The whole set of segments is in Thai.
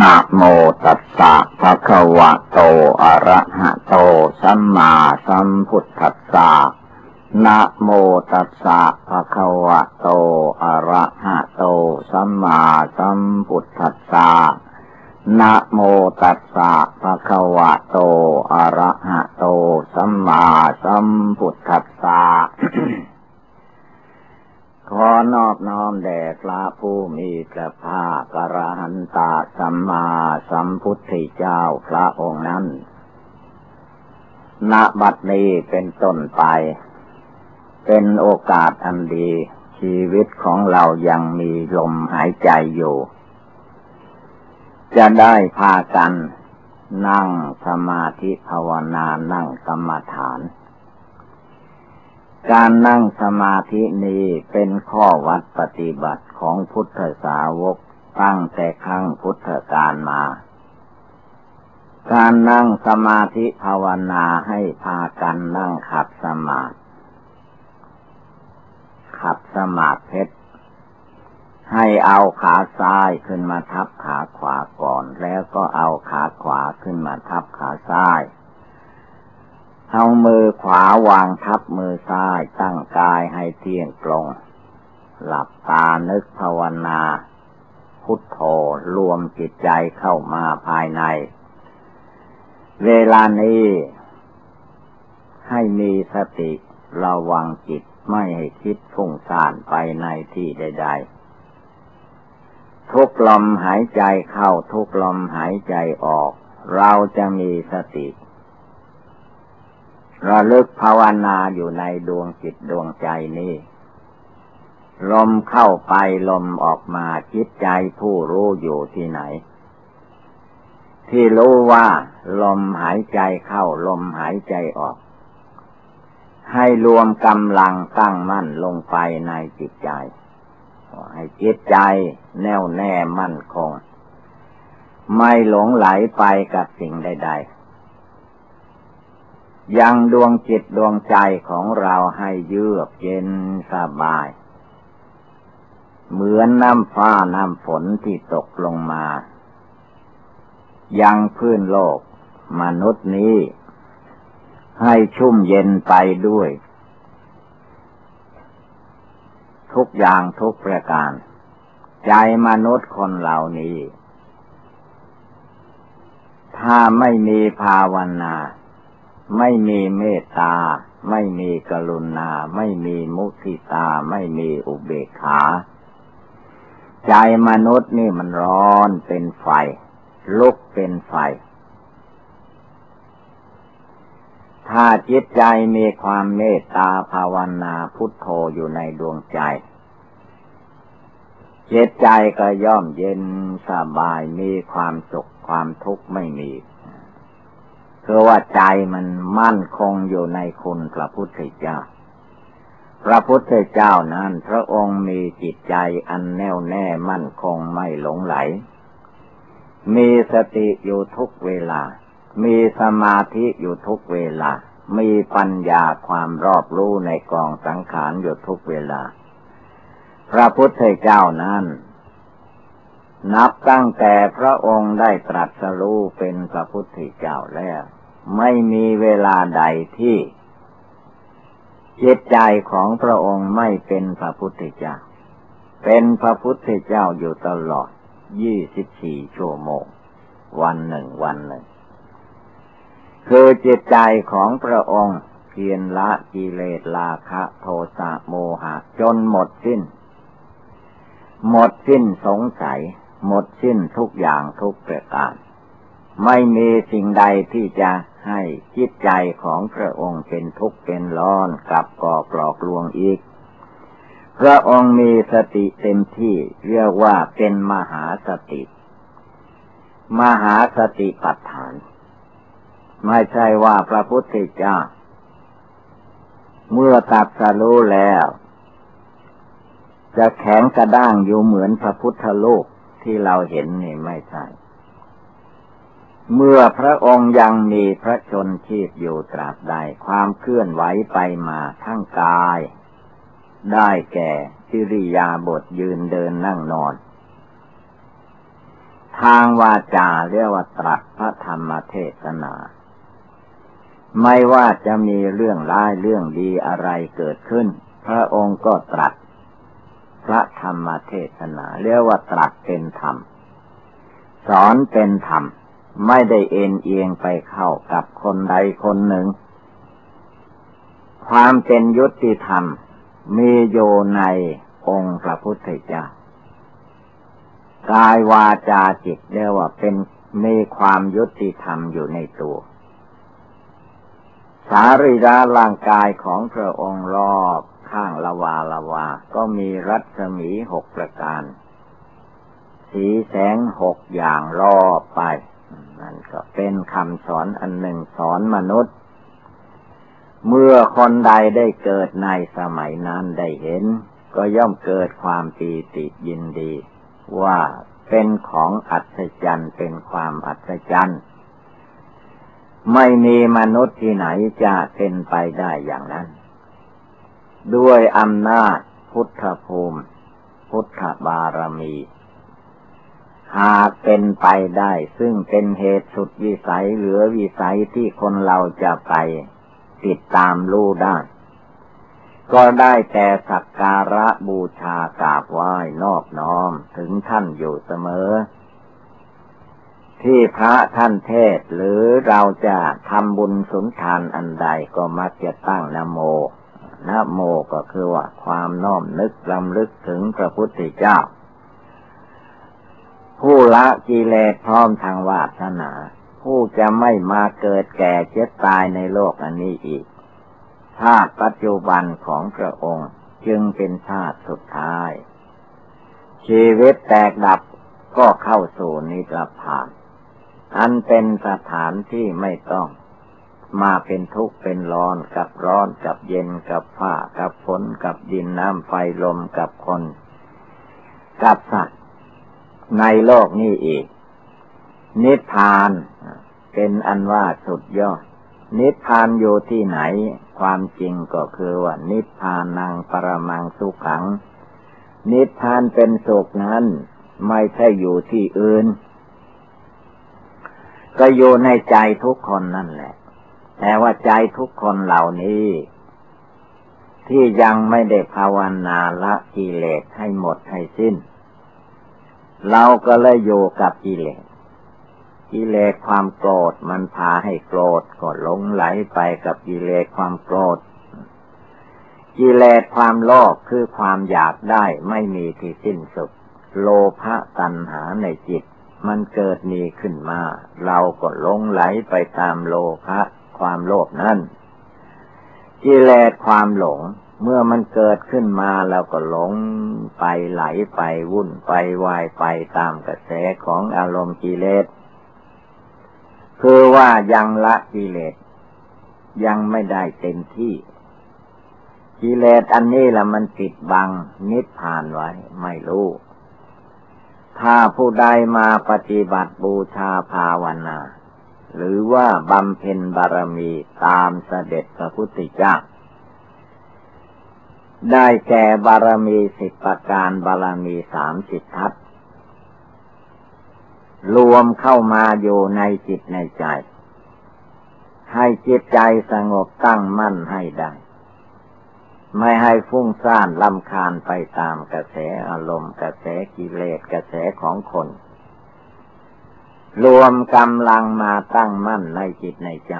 นะโมตัสสะภะคะวะโต อะระหะโต สัมมาสัมพุทธัสสะนะโมตัสสะภะคะวะโต อะระหะโต สัมมาสัมพุทธัสสะนะโมตัสสะภะคะวะโต อะระหะโต สัมมาสัมพุทธัสสะ ขอนอบน้อมแด่พระผู้มีพระภาคกระหันตาสัมมาสัมพุทธเจ้าพระองค์นั้น ณ บัดนี้เป็นต้นไป เป็นโอกาสอันดี ชีวิตของเรายังมีลมหายใจอยู่ จะได้พากัน นั่งสมาธิภาวนานั่งกรรมฐาน การนั่งสมาธินี้เป็นข้อวัดปฏิบัติของพุทธสาวกตั้งแต่ครั้งพุทธกาลมา การนั่งสมาธิภาวนาให้พากันนั่งขัดสมาธิขัดสมาธิเพชรให้เอาขาซ้ายขึ้นมาทับขาขวาก่อน แล้วก็เอาขาขวาขึ้นมาทับขาซ้าย เอามือขวาวางทับมือซ้ายตั้งกายให้เที่ยงตรง หลับตานึกภาวนา พุทโธรวมจิตใจเข้ามาภายใน เวลานี้ ให้มีสติระวังจิตไม่ให้คิดฟุ้งซ่านไปในที่ใด ๆทุกลมหายใจเข้าทุกลมหายใจออก เราจะมีสติ ระลึกภาวนาอยู่ในดวงจิตดวงใจนี้ ลมเข้าไปลมออกมาจิตใจผู้รู้อยู่ที่ไหน ที่รู้ว่า ลมหายใจเข้าลมหายใจออก ให้รวมกำลังตั้งมั่นลงไปในจิตใจ ให้จิตใจแน่วแน่มั่นคง ไม่หลงไหลไปกับสิ่งใด ๆ ยังดวงจิตดวงใจของเราให้เยือกเย็นสบาย เหมือนน้ำฟ้าน้ำฝนที่ตกลงมา ยังพื้นโลกมนุษย์นี้ ให้ชุ่มเย็นไปด้วย ทุกอย่างทุกประการ ใจมนุษย์คนเหล่านี้ ถ้าไม่มีภาวนา ไม่มีเมตตา ไม่มีกรุณา ไม่มีมุทิตา ไม่มีอุเบกขา ใจมนุษย์นี่มันร้อนเป็นไฟ ลุกเป็นไฟ ถ้าจิตใจมีความเมตตาภาวนาพุทโธอยู่ในดวงใจจิตใจก็ย่อมเย็นสบายมีความสุขความทุกข์ไม่มี คือว่าใจมันมั่นคงอยู่ในคุณพระพุทธเจ้า พระพุทธเจ้านั้น พระองค์มีจิตใจอันแน่วแน่มั่นคงไม่หลงไหล มีสติอยู่ทุกเวลา มีสมาธิอยู่ทุกเวลา มีปัญญาความรอบรู้ในกองสังขารอยู่ทุกเวลา พระพุทธเจ้านั้นนับตั้งแต่พระองค์ได้ตรัสรู้เป็นพระพุทธเจ้าแล้ว ไม่มีเวลาใดที่จิตใจของพระองค์ไม่เป็นพระพุทธเจ้า เป็นพระพุทธเจ้าอยู่ตลอดยี่สิบสี่ชั่วโมง วันหนึ่งวันหนึ่ง คือจิตใจของพระองค์เพียรละกิเลสราคะโทสะโมหะ จนหมดสิ้น หมดสิ้นสงสัย หมดสิ้นทุกอย่างทุกประการ ไม่มีสิ่งใดที่จะ ให้จิตใจของพระองค์เป็นทุกข์เป็นร้อนกลับก่อกลอกลวงอีก พระองค์มีสติเต็มที่เรียกว่าเป็นมหาสติ มหาสติปัฏฐาน ไม่ใช่ว่าพระพุทธเจ้า เมื่อตัดสรู้แล้ว จะแข็งกระด้างอยู่เหมือนพระพุทธโลกที่เราเห็นนี่ไม่ใช่ เมื่อพระองค์ยังมีพระชนชีพอยู่ตราบใดความเคลื่อนไหวไปมาทั้งกาย ได้แก่กิริยาบทยืนเดินนั่งนอน ทางวาจาเรียกว่าตรัสพระธรรมเทศนา ไม่ว่าจะมีเรื่องร้ายเรื่องดีอะไรเกิดขึ้น พระองค์ก็ตรัส พระธรรมเทศนาเรียกว่าตรัสเป็นธรรม สอนเป็นธรรม ไม่ได้เอ็นเอียงไปเข้ากับคนใดคนหนึ่ง ความเป็นยุติธรรม มีโยในองค์พระพุทธเจ้ากายวาจาจิตเรียกว่าเป็นมีความยุติธรรมอยู่ในตัว สารีระร่างกายของพระองค์รอบข้างละวาละวา ก็มีรัศมีหกประการ สีแสงหกอย่างรอบไป นั่นก็เป็นคำสอนอันหนึ่งสอนมนุษย์ เมื่อคนใดได้เกิดในสมัยนั้นได้เห็น ก็ย่อมเกิดความปีติยินดี ว่าเป็นของอัศจรรย์เป็นความอัศจรรย์ไม่มีมนุษย์ที่ไหนจะเป็นไปได้อย่างนั้น ด้วยอำนาจพุทธภูมิ พุทธบารมี หากเป็นไปได้ ซึ่งเป็นเหตุสุดวิสัยเหลือวิสัยที่คนเราจะไป ติดตามรู้ได้ ก็ได้แต่สักการะบูชากราบไหว้นอบน้อมถึงท่านอยู่เสมอ ที่พระท่านเทศหรือเราจะทำบุญสุนทานอันใดก็มักจะตั้งนโมนโมก็คือว่าความน้อมนึกลำลึกถึงพระพุทธเจ้า ผู้ละกิเลสพร้อมทางวาสนา ผู้จะไม่มาเกิดแก่เจ็บตายในโลกอันนี้อีกชาติปัจจุบันของพระองค์จึงเป็นชาติสุดท้าย ชีวิตแตกดับก็เข้าสู่นิพพาน อันเป็นสถานที่ไม่ต้องมาเป็นทุกข์เป็นร้อนกับร้อนกับเย็นกับผ้ากับฝนกับดินน้ำไฟลมกับคน กับสัตว ในโลกนี้อีก นิพพานเป็นอันว่าสุดยอด นิพพานอยู่ที่ไหน ความจริงก็คือว่า นิพพานังปรมังสุขัง นิพพานเป็นสุขนั้น ไม่ใช่อยู่ที่อื่น ก็อยู่ในใจทุกคนนั่นแหละ แต่ว่าใจทุกคนเหล่านี้ ที่ยังไม่ได้ภาวนาละกิเลสให้หมดให้สิ้น เราก็เลยอยู่กับกิเลสกิเลสความโกรธมันพาให้โกรธก็หลงไหลไปกับกิเลสความโกรธกิเลสความโลภคือความอยากได้ไม่มีที่สิ้นสุด โลภะตัณหาในจิต มันเกิดมีขึ้นมา เราก็หลงไหลไปตามโลภะความโลภนั้นกิเลสความหลง เมื่อมันเกิดขึ้นมาเราก็หลงไปไหลไปวุ่นไปวายไปตามกระแสของอารมณ์กิเลส คือว่ายังละกิเลส ยังไม่ได้เต็มที่ กิเลสอันนี้ละมันปิดบังนิพพานไว้ ไม่รู้ ถ้าผู้ใดมาปฏิบัติบูชาภาวนา หรือว่าบำเพ็ญบารมีตามเสด็จพระพุทธเจ้า ได้แก่บารมีสิบประการบารมีสามสิททัศรวมเข้ามาอยู่ในจิตในใจ ให้จิตใจสงบตั้งมั่นให้ได้ ไม่ให้ฟุ้งซ่านลำคาญไปตามกระแสอารมณ์กระแสกิเลสกระแสของคน รวมกำลังมาตั้งมั่นในจิตในใจ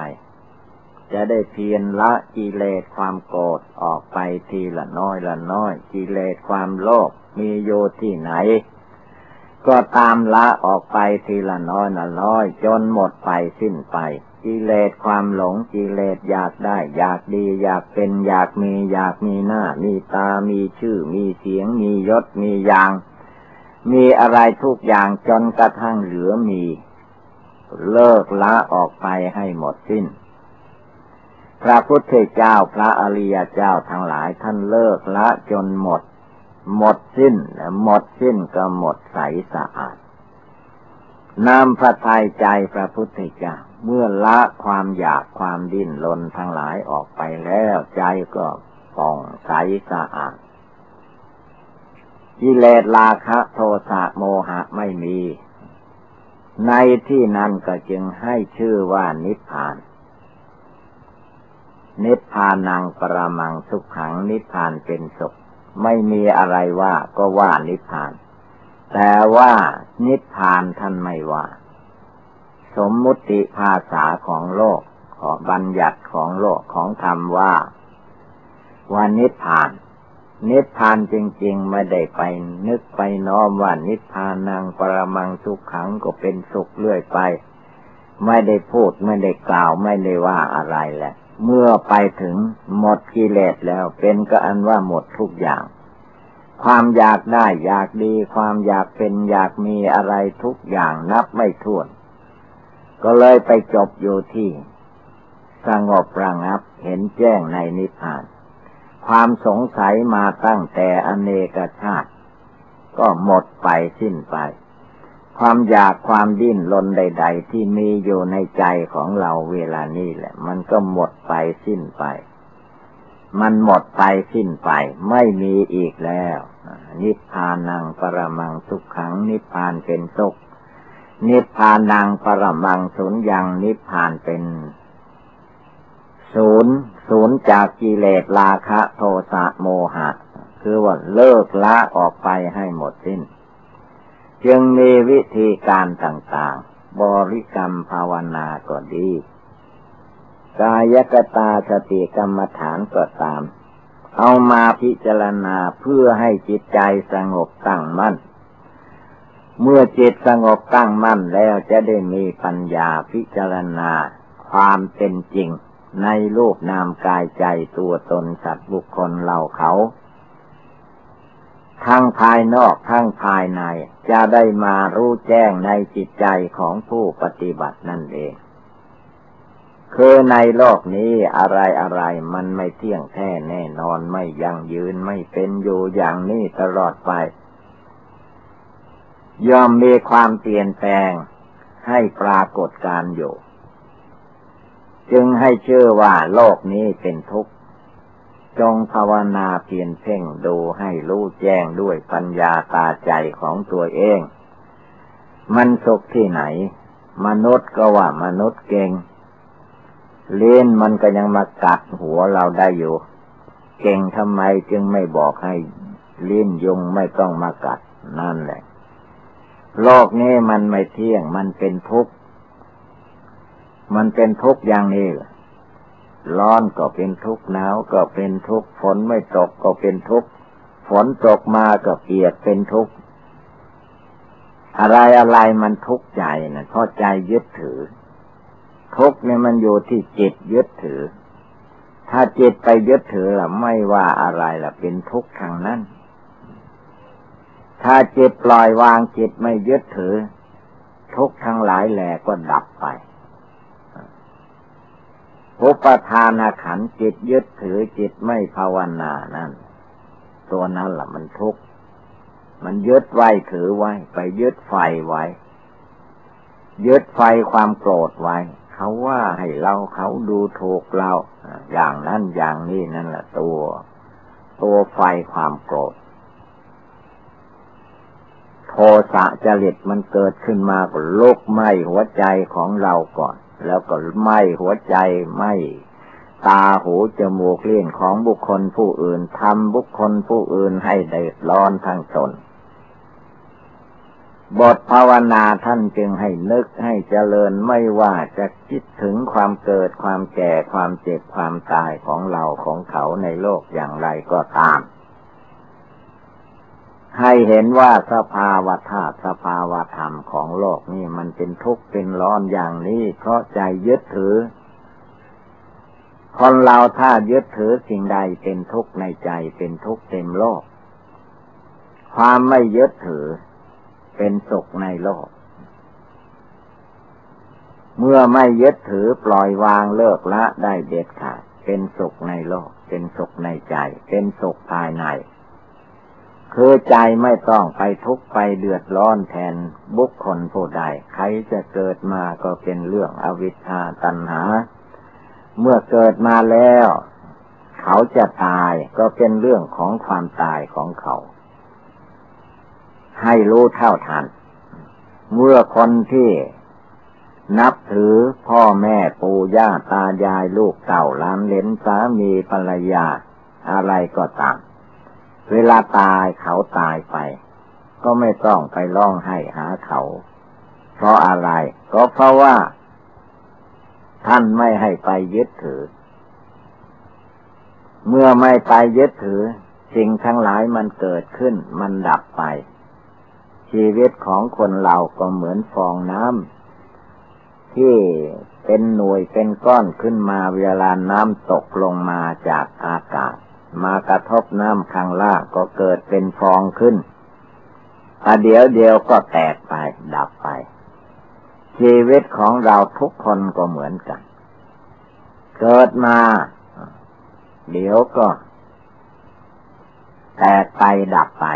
จะได้เพียรละกิเลสความโกรธออกไปทีละน้อยละน้อย กิเลสความโลภมีโยที่ไหน ก็ตามละออกไปทีละน้อยละน้อย จนหมดไปสิ้นไปกิเลสความหลงกิเลสอยากได้ อยากดี อยากเป็น อยากมี อยากมีหน้า มีตา มีชื่อ มีเสียง มียศ มีอย่าง มีอะไรทุกอย่างจนกระทั่งเหลือมี เลิกละออกไปให้หมดสิ้น พระพุทธเจ้าพระอริยเจ้าทั้งหลายท่านเลิกละจนหมด หมดสิ้น หมดสิ้นก็หมดใสสะอาดนำพระทัยใจพระพุทธเจ้าเมื่อละความอยากความดิ้นรนทั้งหลายออกไปแล้วใจก็ป่องใสสะอาดกิเลสราคะโทสะโมหะไม่มี ในที่นั้นก็จึงให้ชื่อว่านิพพาน นิพพานังปรามังสุขขังนิพพานเป็นสุข ไม่มีอะไรว่าก็ว่านิพพาน แต่ว่านิพพานท่านไม่ว่า สมมุติภาษาของโลกขอบัญญัติของโลกของธรรมว่าว่านิพพาน นิพพานจริง ๆ ไม่ได้ไปนึกไปน้อมว่านิพพานังปรมังสุขขังก็เป็นสุขเรื่อยไป ไม่ได้พูดไม่ได้กล่าวไม่ได้ว่าอะไรแหละ เมื่อไปถึงหมดกิเลสแล้วเป็นก็อันว่าหมดทุกอย่าง ความอยากได้อยากดี ความอยากเป็นอยากมีอะไรทุกอย่างนับไม่ถ้วน ก็เลยไปจบอยู่ที่ สงบระงับเห็นแจ้งในนิพพาน ความสงสัยมาตั้งแต่อเนกชาติ ก็หมดไปสิ้นไป ความอยากความดิ้นรนใด ๆ ที่มีอยู่ในใจของเราเวลานี้แหละ มันก็หมดไปสิ้นไป มันหมดไปสิ้นไป ไม่มีอีกแล้ว นิพพานังปรมังสุขขัง นิพพานเป็นสุข นิพพานังปรมังสุญญังนิพพานเป็นศูนย์ศูนย์จากกิเลสราคะ โทสะโมหะ คือว่าเลิกละออกไปให้หมดสิ้น จึงมีวิธีการต่างๆ บริกรรมภาวนาก็ดี กายกตาสติกรรมฐานก็ตาม เอามาพิจารณาเพื่อให้จิตใจสงบตั้งมั่น เมื่อจิตสงบตั้งมั่นแล้วจะได้มีปัญญาพิจารณาความเป็นจริงในรูปนามกายใจตัวตนสัตว์บุคคลเหล่าเขา ทั้งภายนอกทั้งภายใน จะได้มารู้แจ้งในจิตใจของผู้ปฏิบัตินั่นเอง คือในโลกนี้อะไรอะไรมันไม่เที่ยงแท้แน่นอนไม่ยั่งยืนไม่เป็นอยู่อย่างนี้ตลอดไป ย่อมมีความเปลี่ยนแปลงให้ปรากฏการอยู่ จึงให้เชื่อว่าโลกนี้เป็นทุกข์ จงภาวนาเพียรเพ่งดูให้รู้แจ้งด้วยปัญญาตาใจของตัวเอง มันสุขที่ไหน มนุษย์ก็ว่ามนุษย์เก่ง เล่นมันก็ยังมากัดหัวเราได้อยู่ เก่งทำไมจึงไม่บอกให้เลิ้นยุงไม่ต้องมากัดนั่นแหละ โลกนี้มันไม่เที่ยงมันเป็นทุกข์ มันเป็นทุกข์อย่างนี้ ร้อนก็เป็นทุกข์หนาวก็เป็นทุกข์ฝนไม่ตกก็เป็นทุกข์ฝนตกมาก็เปียกเป็นทุกข์อะไรอะไรมันทุกข์ใจนะเพราะใจยึดถือ ทุกข์เนี่ยมันอยู่ที่จิตยึดถือ ถ้าจิตไปยึดถือล่ะไม่ว่าอะไรล่ะเป็นทุกข์ทางนั้น ถ้าจิตปล่อยวางจิตไม่ยึดถือ ทุกข์ทั้งหลายแหล่ก็ดับไป อุปทานขันจิตยึดถือจิตไม่ภาวนานั่น ตัวนั้นแหละมันทุกข์มันยึดไว้ถือไว้ ไปยึดไฟไว้ ยึดไฟความโกรธไว้ เขาว่าให้เราเขาดูถูกเรา อย่างนั้นอย่างนี้นั่นแหละตัว ตัวไฟความโกรธโทสะจริตมันเกิดขึ้นมาก็ลุกไหมหัวใจของเราก่อน แล้วก็ไหม้หัวใจไหม้ตาหูจมูกเลี้ยนของบุคคลผู้อื่นทำบุคคลผู้อื่นให้เดือดร้อนทั้งตนบทภาวนาท่านจึงให้นึกให้เจริญไม่ว่าจะคิดถึงความเกิดความแก่ความเจ็บความตายของเราของเขาในโลกอย่างไรก็ตาม ให้เห็นว่าสภาวะธาตุสภาวะธรรมของโลกนี่มันเป็นทุกข์เป็นร้อนอย่างนี้เพราะใจยึดถือ คนเราถ้ายึดถือสิ่งใดเป็นทุกข์ในใจเป็นทุกข์เต็มโลก ความไม่ยึดถือเป็นสุขในโลก เมื่อไม่ยึดถือปล่อยวางเลิกละได้เด็ดขาดเป็นสุขในโลก เป็นสุขในใจ เป็นสุขภายใน คือใจไม่ต้องไปทุกข์ไปเดือดร้อนแทนบุคคลผู้ใดใครจะเกิดมาก็เป็นเรื่องอวิชชาตัณหา เมื่อเกิดมาแล้ว เขาจะตายก็เป็นเรื่องของความตายของเขา ให้รู้เท่าทัน เมื่อคนที่นับถือพ่อแม่ปู่ย่าตายายลูกเต่าล้านเลนสามีภรรยา อะไรก็ตาม เวลาตายเขาตายไป ก็ไม่ต้องไปร้องให้หาเขา เพราะอะไร ก็เพราะว่า ท่านไม่ให้ไปยึดถือ เมื่อไม่ไปยึดถือ สิ่งทั้งหลายมันเกิดขึ้น มันดับไป ชีวิตของคนเราก็เหมือนฟองน้ำที่เป็นหน่วยเป็นก้อนขึ้นมาเวลาน้ำตกลงมาจากอากาศ มากระทบน้ำข้างล่างก็เกิดเป็นฟองขึ้นอเดี๋ยวเดียวก็แตกไปดับไป ชีวิตของเราทุกคนก็เหมือนกัน เกิดมา เดี๋ยวก็ แตกไปดับไป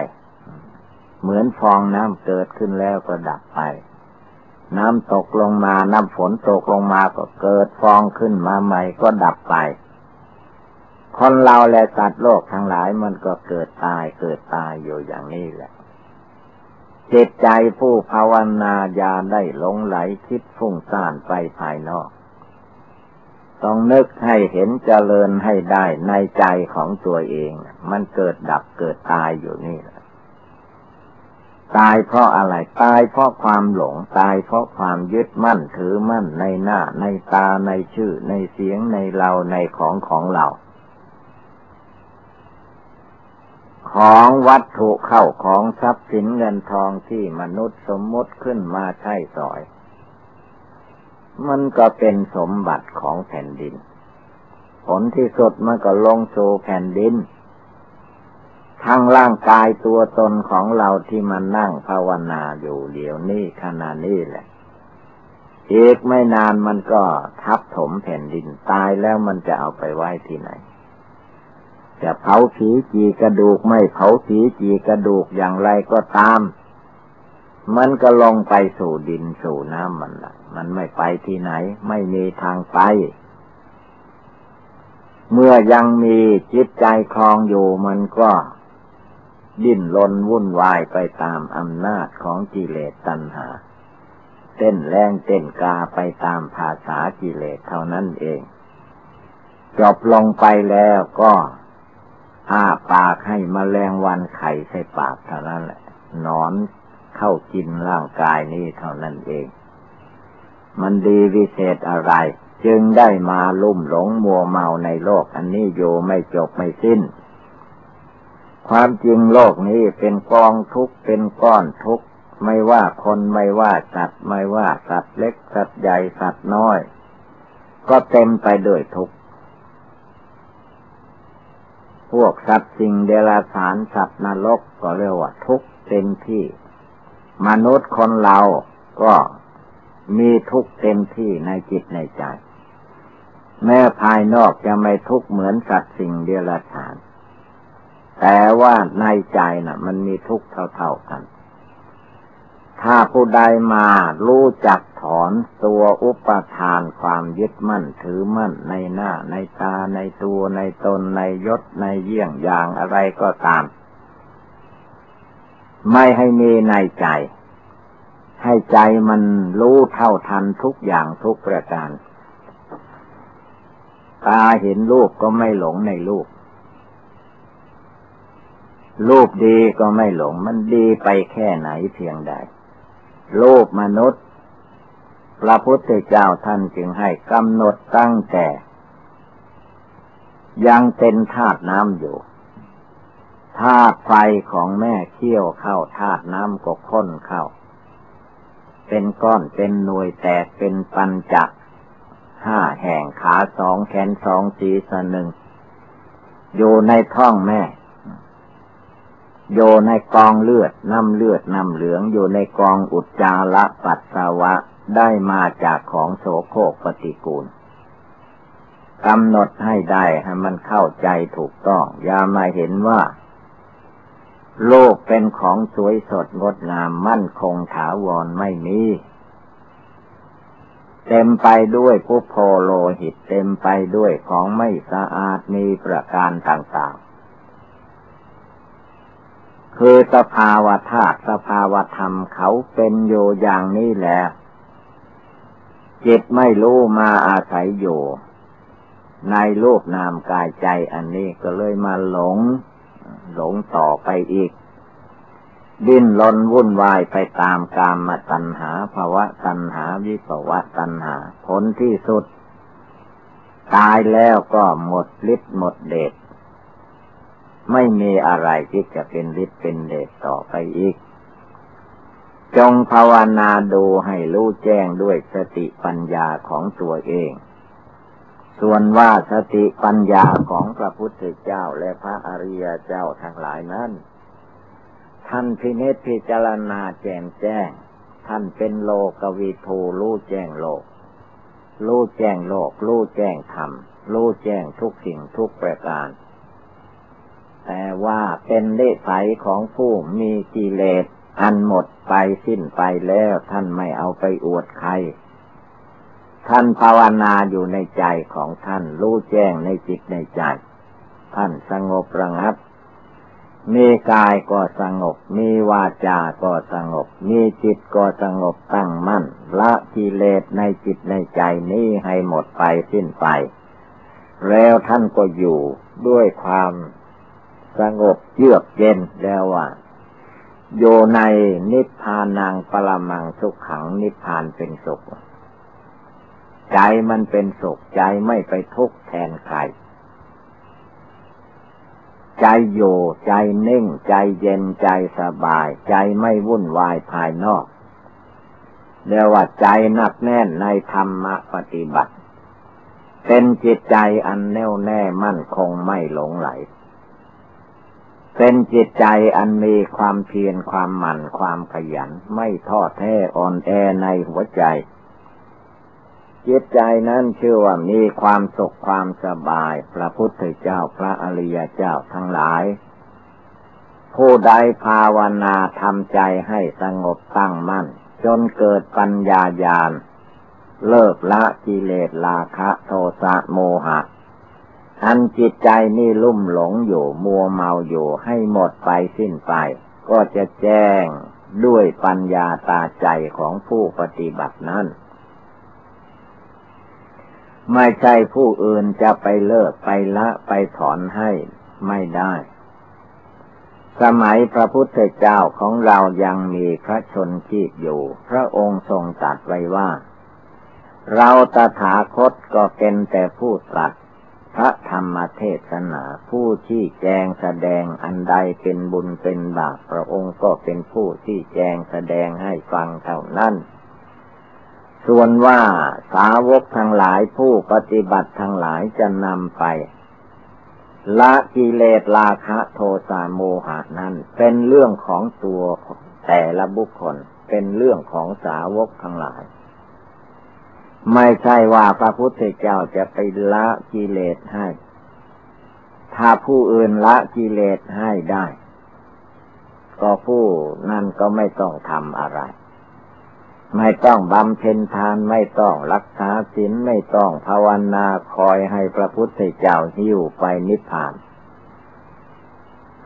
เหมือนฟองน้ำเกิดขึ้นแล้วก็ดับไป น้ำตกลงมา น้ำฝนตกลงมาก็เกิดฟองขึ้นมาใหม่ก็ดับไป คนเราและสัตว์โลกทั้งหลายมันก็เกิดตายเกิดตายอยู่อย่างนี้แหละจิตใจผู้ภาวนาญาได้หลงไหลคิดฟุ้งซ่านไปภายนอก ต้องนึกให้เห็นเจริญให้ได้ในใจของตัวเอง มันเกิดดับเกิดตายอยู่นี่แหละตายเพราะอะไร ตายเพราะความหลง ตายเพราะความยึดมั่นถือมั่นในหน้า ในตาในชื่อ ในเสียงในเราในของของเรา ของวัตถุเข้าของทรัพย์สินเงินทองที่มนุษย์สมมติขึ้นมาใช้สอย มันก็เป็นสมบัติของแผ่นดิน ผลที่สุดมันก็ลงโซแผ่นดินทั้งร่างกายตัวตนของเราที่มันนั่งภาวนาอยู่เดี๋ยวนี้ขณะนี้แหละ อีกไม่นานมันก็ทับถมแผ่นดินตายแล้วมันจะเอาไปไว้ที่ไหน จะเผาผีจีกระดูกไม่เผาผีจีกระดูกอย่างไรก็ตาม มันก็ลงไปสู่ดินสู่น้ำมันละมันไม่ไปที่ไหน ไม่มีทางไป เมื่อยังมีจิตใจคลองอยู่มันก็ดิ้นรนวุ่นวายไปตามอำนาจของกิเลสตัณหา เต้นแรงเต้นกาไปตามภาษากิเลสเท่านั้นเอง จบลงไปแล้วก็ อ้าปากให้มแมลงวันไข่ใส่ปากเท่านั้นแหละนอนเข้ากินร่างกายนี้เท่านั้นเอง มันดีวิเศษอะไร จึงได้มาลุ่มหลงมัวเมาในโลกอันนี้อยู่ไม่จบไม่สิ้น ความจริงโลกนี้เป็นกองทุกเป็นก้อนทุกไม่ว่าคนไม่ว่าสัตว์ไม่ว่าสัตว์เล็กสัตว์ใหญ่สัตว์น้อย ก็เต็มไปด้วยทุกข์ พวกสัตว์สิ่งเดรัจฉานสัตว์นรกก็เรียกว่าทุกเต็มที่ มนุษย์คนเราก็มีทุกเต็มที่ในจิตในใจ แม้ภายนอกจะไม่ทุกเหมือนสัตว์สิ่งเดรัจฉาน แต่ว่าในใจนะ่ะ มันมีทุกเท่าๆกัน ถ้าผู้ใดมารู้จัก อนตัวอุปทานความยึดมั่นถือมั่นในหน้าในตาในตัวในตนในยศในเยี่ยงอย่างอะไรก็ตาม ไม่ให้มีในใจ ให้ใจมันรู้เท่าทันทุกอย่างทุกประการตาเห็นรูปก็ไม่หลงในรูป รูปดีก็ไม่หลง มันดีไปแค่ไหนเพียงใดโลกมนุษย์ พระพุทธเจ้าท่านจึงให้กำหนดตั้งแต่ ยังเป็นธาตุน้ำอยู่ธาตุไฟของแม่เคี่ยวเข้าธาตุน้ำก็ข้นเข้า เป็นก้อนเป็นหน่วยแตกเป็นปัญจักห้าแห่งขาสองแขนสองสีสหนึ่งอยู่ในท้องแม่อยู่ในกองเลือดน้ำเลือดน้ำเหลืองอยู่ในกองอุจจาระปัสสาวะ ได้มาจากของโสโครกปฏิกูลกำหนดให้ได้ให้มันเข้าใจถูกต้อง อย่ามาเห็นว่า โลกเป็นของสวยสดงดงามมั่นคงถาวรไม่มีเต็มไปด้วยพุโพโลหิตเต็มไปด้วยของไม่สะอาดมีประการต่างๆ คือสภาวะธาตุสภาวะธรรมเขาเป็นอยู่อย่างนี้แหละ จิตไม่รู้มาอาศัยอยู่ ในรูปนามกายใจอันนี้ก็เลยมาหลง หลงต่อไปอีก ดิ้นรนวุ่นวายไปตามกามมาตัณหาภาวะตัณหาวิภาวะตัณหา ผลที่สุด ตายแล้วก็หมดฤทธิ์หมดเดชไม่มีอะไรที่จะเป็นฤทธิ์เป็นเดชต่อไปอีก จงภาวนาดูให้รู้แจ้งด้วยสติปัญญาของตัวเอง ส่วนว่าสติปัญญาของพระพุทธเจ้าและพระอริยเจ้าทั้งหลายนั้น ท่านพินิจพิจารณาแจ่มแจ้ง ท่านเป็นโลกวิทูรู้แจ้งโลก รู้แจ้งโลก รู้แจ้งธรรม รู้แจ้งทุกสิ่งทุกประการ แต่ว่าเป็นเลสัยของผู้มีกิเลส อันหมดไปสิ้นไปแล้วท่านไม่เอาไปอวดใคร ท่านภาวนาอยู่ในใจของท่านรู้แจ้งในจิตในใจ ท่านสงบระงับ มีกายก็สงบ มีวาจาก็สงบ มีจิตก็สงบตั้งมั่น ละกิเลสในจิตในใจนี้ให้หมดไปสิ้นไป แล้วท่านก็อยู่ด้วยความสงบเยือกเย็นแล้วว่า โยในนิพพานังปรมังสุขขังนิพพานเป็นสุข ใจมันเป็นสุขใจไม่ไปทุกข์แทนใคร ใจโยใจเนิ่งใจเย็นใจสบาย ใจไม่วุ่นวายภายนอกเรียกว่าใจหนักแน่นในธรรมปฏิบัติ เป็นจิตใจอันแน่วแน่มั่นคงไม่หลงไหล เป็นจิตใจอันมีความเพียรความหมั่นความขยัน ไม่ทอดแท้อ่อนแอในหัวใจจิตใจนั้นชื่อว่ามีความสุขความสบาย พระพุทธเจ้าพระอริยเจ้าทั้งหลาย ผู้ใดภาวนาทำใจให้สงบตั้งมั่น จนเกิดปัญญาญาณ เลิกละกิเลสราคะโทสะโมหะ อันจิตใจนี่ลุ่มหลงอยู่มัวเมาอยู่ให้หมดไปสิ้นไป ก็จะแจ้งด้วยปัญญาตาใจของผู้ปฏิบัตินั้น ไม่ใช่ผู้อื่นจะไปเลิกไปละไปถอนให้ไม่ได้ สมัยพระพุทธเจ้าของเรายังมีพระชนจีบอยู่ พระองค์ทรงตรัสไว้ว่า เราตถาคตก็เป็นแต่ผู้ตรัส พระธรรมเทศนาผู้ที่แจงแสดงอันใดเป็นบุญเป็นบาปพระองค์ก็เป็นผู้ที่แจงแสดงให้ฟังเท่านั้น ส่วนว่าสาวกทั้งหลายผู้ปฏิบัติทั้งหลายจะนำไป ละกิเลสราคะโทสะโมหะนั้นเป็นเรื่องของตัวแต่ละบุคคลเป็นเรื่องของสาวกทั้งหลาย ไม่ใช่ว่าพระพุทธเจ้าจะไปละกิเลสให้ ถ้าผู้อื่นละกิเลสให้ได้ ก็ผู้นั่นก็ไม่ต้องทำอะไร ไม่ต้องบำเพ็ญทานไม่ต้องรักษาศีลไม่ต้องภาวนาคอยให้พระพุทธเจ้าหิ้วไปนิพพาน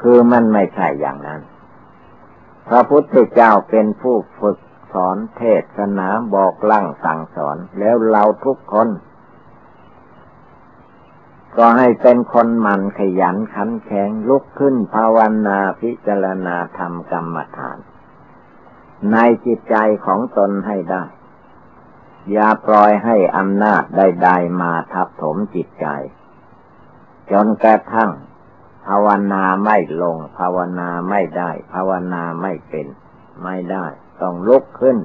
คือมันไม่ใช่อย่างนั้น พระพุทธเจ้าเป็นผู้ฝึก สอนเทศนาบอกลั่งสั่งสอน แล้วเราทุกคน ก็ให้เป็นคนหมั่นขยันขันแข็งลุกขึ้นภาวนาพิจารณาธรรมกรรมฐาน ในจิตใจของตนให้ได้ อย่าปล่อยให้อำนาจใดๆมาทับถมจิตใจ จนกระทั่งภาวนาไม่ลง ภาวนาไม่ได้ ภาวนาไม่เป็น ไม่ได้ ต้องลุกขึ้น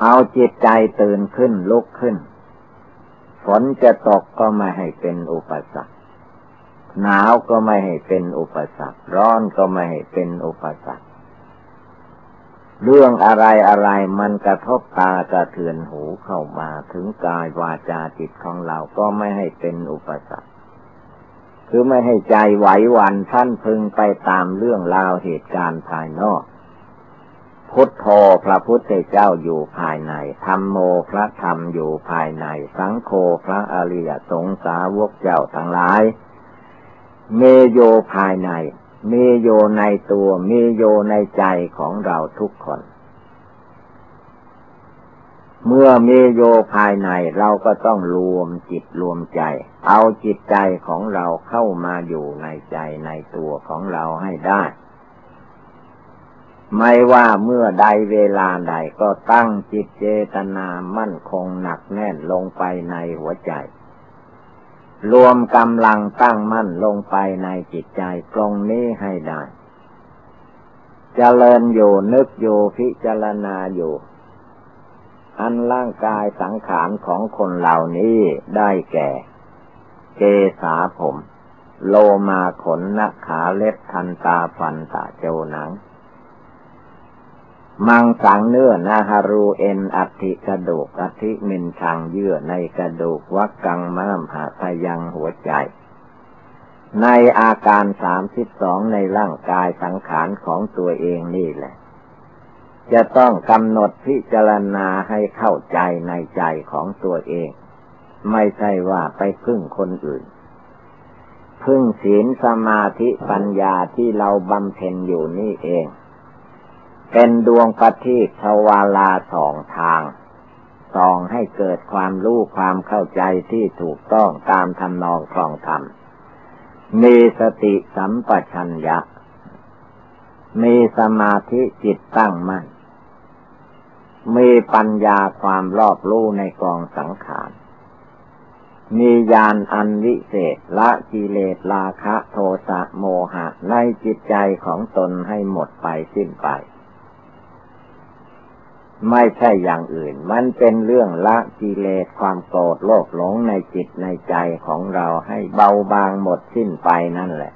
เอาจิตใจตื่นขึ้นลุกขึ้น ฝนจะตกก็ไม่ให้เป็นอุปสรรค หนาวก็ไม่ให้เป็นอุปสรรค ร้อนก็ไม่ให้เป็นอุปสรรค เรื่องอะไรอะไรมันกระทบตากระเทือนหูเข้ามาถึงกายวาจาจิตของเราก็ไม่ให้เป็นอุปสรรคคือไม่ให้ใจไหวหวั่นท่านพึงไปตามเรื่องราวเหตุการณ์ภายนอก พุทโธพระพุทธเจ้าอยู่ภายในธรรมโมพระธรรมอยู่ภายใน สังโฆพระอริยสงสาวกเจ้าทั้งหลาย เมโยภายใน เมโยในตัว เมโยในใจของเราทุกคน เมื่อเมโยภายในเราก็ต้องรวมจิตรวมใจ เอาจิตใจของเราเข้ามาอยู่ในใจในตัวของเราให้ได้ ไม่ว่าเมื่อใดเวลาใดก็ตั้งจิตเจตนามั่นคงหนักแน่นลงไปในหัวใจ รวมกำลังตั้งมั่นลงไปในจิตใจตรงนี้ให้ได้จเจริญอยู่นึกอยู่พิจารณาอยู่ อันร่างกายสังขารของคนเหล่านี้ได้แก่ เกสาผม โลมาขนนักขาเล็บทันตาฟันตาโจหนัง มังสังเนื้อนาฮารูเอ็นอัติกระดูกอธิมินทางเยื่อในกระดูกวักกังม้ามหาทยังหัวใจ ในอาการสามสิบสองในร่างกายสังขารของตัวเองนี่แหละ จะต้องกำหนดพิจารณาให้เข้าใจในใจของตัวเอง ไม่ใช่ว่าไปพึ่งคนอื่น พึ่งศีลสมาธิปัญญาที่เราบำเพ็ญอยู่นี่เอง เป็นดวงประทีปทวาลาสองทางส่องให้เกิดความรู้ความเข้าใจที่ถูกต้องตามทำนองครองธรรม มีสติสัมปชัญญะ มีสมาธิจิตตั้งมั่น มีปัญญาความรอบรู้ในกองสังขาร มีญาณอันวิเศษละกิเลสราคะโทสะโมหะในจิตใจของตนให้หมดไปสิ้นไป ไม่ใช่อย่างอื่น มันเป็นเรื่องละกิเลสความโกรธโลภหลงในจิตในใจของเราให้เบาบางหมดสิ้นไปนั่นแหละ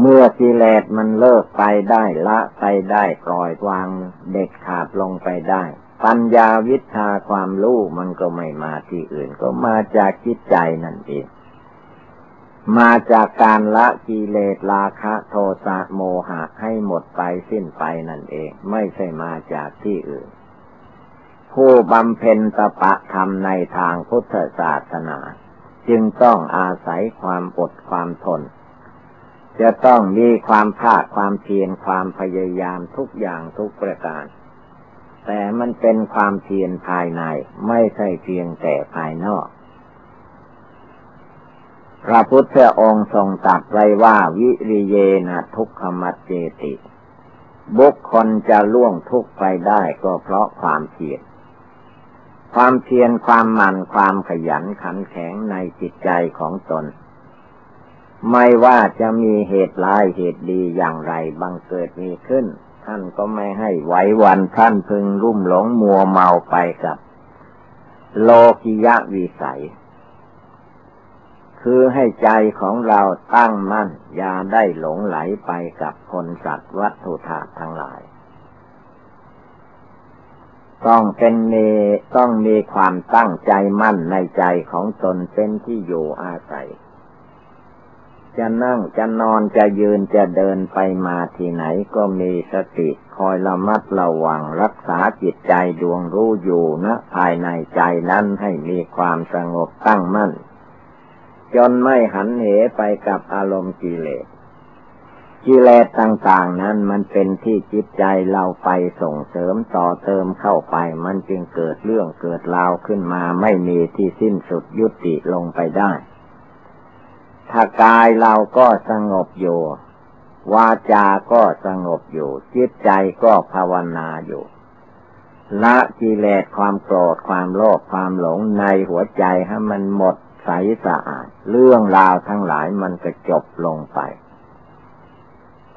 เมื่อกิเลสมันเลิกไปได้ละไปได้ปล่อยวางเด็ดขาดลงไปได้ ปัญญาวิชาความรู้มันก็ไม่มาที่อื่นก็มาจากจิตใจนั่นเอง มาจากการละกิเลสราคะโทสะโมหะให้หมดไปสิ้นไปนั่นเอง ไม่ใช่มาจากที่อื่น ผู้บำเพ็ญตปะธรรมในทางพุทธศาสนา จึงต้องอาศัยความอดความทน จะต้องมีความภาคความเพียรความพยายามทุกอย่างทุกประการ แต่มันเป็นความเพียรภายในไม่ใช่เพียงแต่ภายนอก พระพุทธองค์ทรงตรัสไว้ว่าวิริเยนะทุกขมัจเจติ บุคคลจะล่วงทุกไปได้ก็เพราะความเพียรความเพียรความหมั่นความขยันขันแข็งในจิตใจของตน ไม่ว่าจะมีเหตุร้ายเหตุดีอย่างไรบังเกิดมีขึ้น ท่านก็ไม่ให้ไหววันท่านพึงรุ่มหลงมัวเมาไปกับ โลกิยะวิสัย คือให้ใจของเราตั้งมั่นอย่าได้หลงไหลไปกับคนสัตว์วัตถุธาตุทั้งหลาย ต้องเป็นมีต้องมีความตั้งใจมั่นในใจของตนเป็นที่อยู่อาศัย จะนั่งจะนอนจะยืนจะเดินไปมาที่ไหนก็มีสติคอยระมัดระวังรักษาจิตใจดวงรู้อยู่นะภายในใจนั้นให้มีความสงบตั้งมั่น จนไม่หันเหไปกับอารมณ์กิเลสกิเลสต่างๆนั้นมันเป็นที่จิตใจเราไปส่งเสริมต่อเติมเข้าไป มันจึงเกิดเรื่องเกิดราวขึ้นมาไม่มีที่สิ้นสุดยุติลงไปได้ ถ้ากายเราก็สงบอยู่ วาจาก็สงบอยู่ จิตใจก็ภาวนาอยู่ละกิเลสความโกรธความโลภความหลงในหัวใจให้มันหมด ใสสะอาด เรื่องราวทั้งหลายมันก็จบลงไป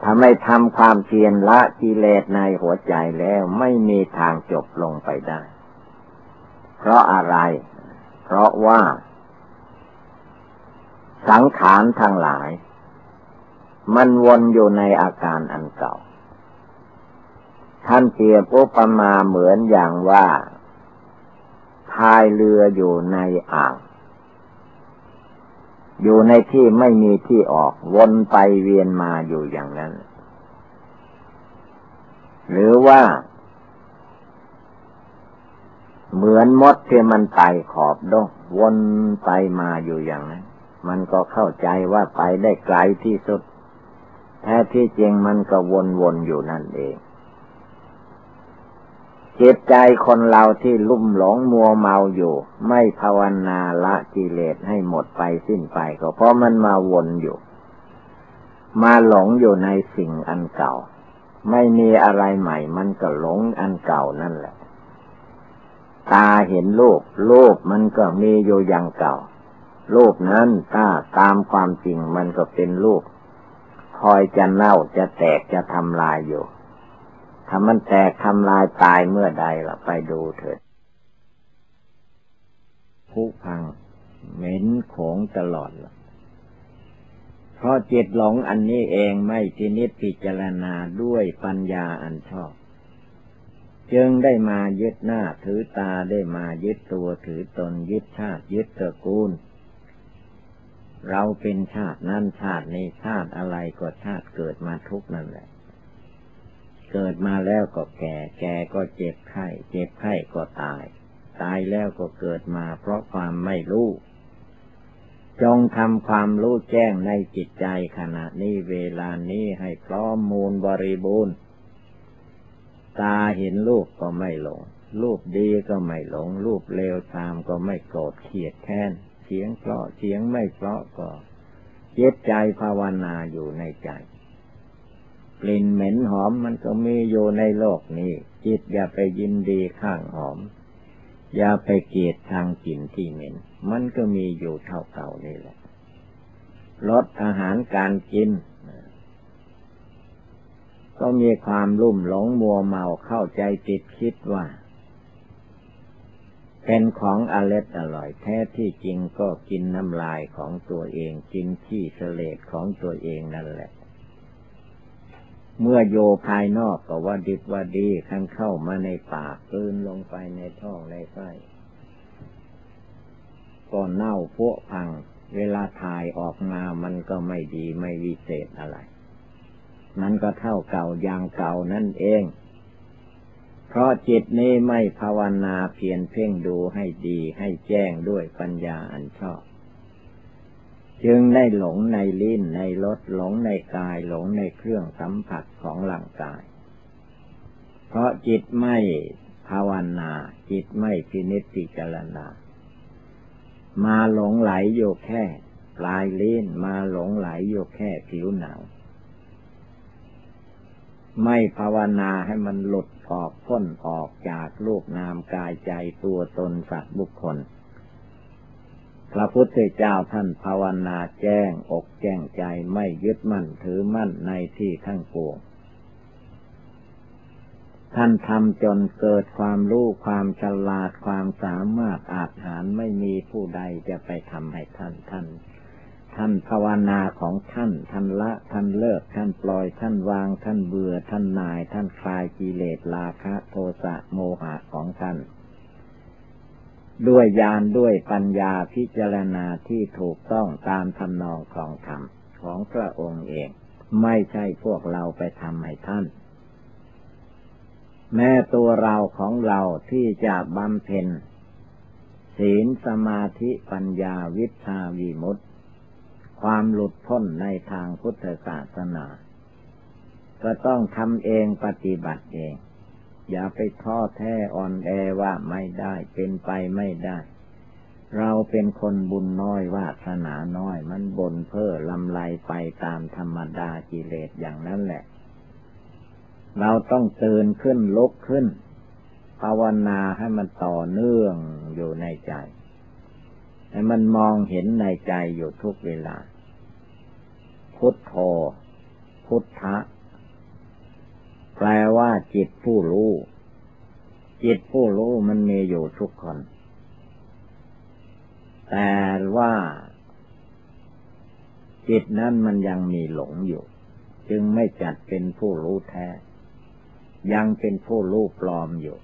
ถ้าไม่ทำความเพียรละกิเลสในหัวใจแล้วไม่มีทางจบลงไปได้ เพราะอะไร เพราะว่า สังขารทั้งหลาย มันวนอยู่ในอาการอันเก่า ท่านเปรียบอุปมาเหมือนอย่างว่าพายเรืออยู่ในอ่าง อยู่ในที่ไม่มีที่ออก วนไปเวียนมาอยู่อย่างนั้น หรือว่า เหมือนมดที่มันไต่ขอบดงวนไปมาอยู่อย่างนั้น มันก็เข้าใจว่าไปได้ไกลที่สุด แท้ที่จริงมันก็วนๆอยู่นั่นเอง จิตใจคนเราที่ลุ่มหลงมัวเมาอยู่ ไม่ภาวนาละกิเลสให้หมดไปสิ้นไปก็เพราะมันมาวนอยู่ มาหลงอยู่ในสิ่งอันเก่า ไม่มีอะไรใหม่ มันก็หลงอันเก่านั่นแหละ ตาเห็นรูปรูปมันก็มีอยู่อย่างเก่ารูปนั้นถ้าตามความจริงมันก็เป็นรูปคอยจะเน่าจะแตกจะทำลายอยู่ ถ้ามันแตกทำลายตายเมื่อใดล่ะ ไปดูเถิดผู้พังเหม็นโขงตลอดล่ะเพราะจิตหลงอันนี้เองไม่ทินิจพิจารณาด้วยปัญญาอันชอบ จึงได้มายึดหน้าถือตาได้มายึดตัวถือตนยึดชาติยึดตระกูล เราเป็นชาตินั่นชาตินี้ชาติอะไรก็ชาติเกิดมาทุกนั่นแหละ เกิดมาแล้วก็แก่ แก่ก็เจ็บไข้ เจ็บไข้ก็ตาย ตายแล้วก็เกิดมาเพราะความไม่รู้ จงทำความรู้แจ้งในจิตใจขณะนี้เวลานี้ให้พร้อมมูลบริบูรณ์ ตาเห็นรูปก็ไม่หลง รูปดีก็ไม่หลง รูปเลวตามก็ไม่โกรธเขียดแค้น เสียงเพราะเสียงไม่เพราะก็เย็ดใจภาวนาอยู่ในใจ กลิ่นเหม็นหอมมันก็มีอยู่ในโลกนี้ จิตอย่าไปยินดีข้างหอม อย่าไปเกลียดทางกลิ่นที่เหม็น มันก็มีอยู่เท่าเก่านี่แหละลดอาหารการกิน ก็มีความลุ่มหลงมัวเมาเข้าใจติดคิดว่า เป็นของอร็ดอร่อยแท้ที่จริงก็กินน้ำลายของตัวเอง กินขี้เสลดของตัวเองนั่นแหละ เมื่อโยภายนอกก็ว่าดิบว่าดีขั้นเข้ามาในปากกลืนลงไปในท้องในไส้ก็เน่าพวกพัง เวลาถ่ายออกมามันก็ไม่ดีไม่วิเศษอะไร มันก็เท่าเก่าอย่างเก่านั่นเอง เพราะจิตนี้ไม่ภาวนาเพียรเพ่งดูให้ดีให้แจ้งด้วยปัญญาอันชอบ จึงได้หลงในลิ้นในรสหลงในกายหลงในเครื่องสัมผัสของร่างกาย เพราะจิตไม่ภาวนา จิตไม่พินิจพิจารณา มาหลงไหลอยู่แค่ ปลายลิ้นมาหลงไหลอยู่แค่ผิวหนัง ไม่ภาวนาให้มันหลุดออกพ้นออกจากรูปนามกายใจตัวตนสัตว์บุคคล พระพุทธเจ้าท่านภาวนาแจ้งอกแจ้งใจไม่ยึดมั่นถือมั่นในที่ทั้งปวง ท่านทำจนเกิดความรู้ความฉลาดความสามารถอาจหารไม่มีผู้ใดจะไปทำให้ท่านท่านท่านภาวนาของท่านท่านละท่านเลิกท่านปล่อยท่านวางท่านเบื่อท่านนาย ท่านคลายกิเลสราคะ โทสะโมหะของท่าน ด้วยญาณด้วยปัญญาพิจารณาที่ถูกต้องตามทำนองของธรรมของพระองค์เอง ไม่ใช่พวกเราไปทำให้ท่าน แม้ตัวเราของเราที่จะบำเพ็ญศีลสมาธิปัญญาวิชาวิมุตติ ความหลุดพ้นในทางพุทธศาสนา ก็ต้องทำเองปฏิบัติเอง อย่าไปท้อแท้อ่อนแอว่าไม่ได้เป็นไปไม่ได้ เราเป็นคนบุญน้อยวาสนาน้อย มันบนเพ้อลำไรไปตามธรรมดากิเลสอย่างนั้นแหละ เราต้องตื่นขึ้นลุกขึ้น ภาวนาให้มันต่อเนื่องอยู่ในใจ ให้มันมองเห็นในใจอยู่ทุกเวลา พุทโธพุทธะ แปลว่าจิตผู้รู้ จิตผู้รู้มันมีอยู่ทุกคน แต่ว่า จิตนั้นมันยังมีหลงอยู่ จึงไม่จัดเป็นผู้รู้แท้ ยังเป็นผู้รู้ปลอมอยู่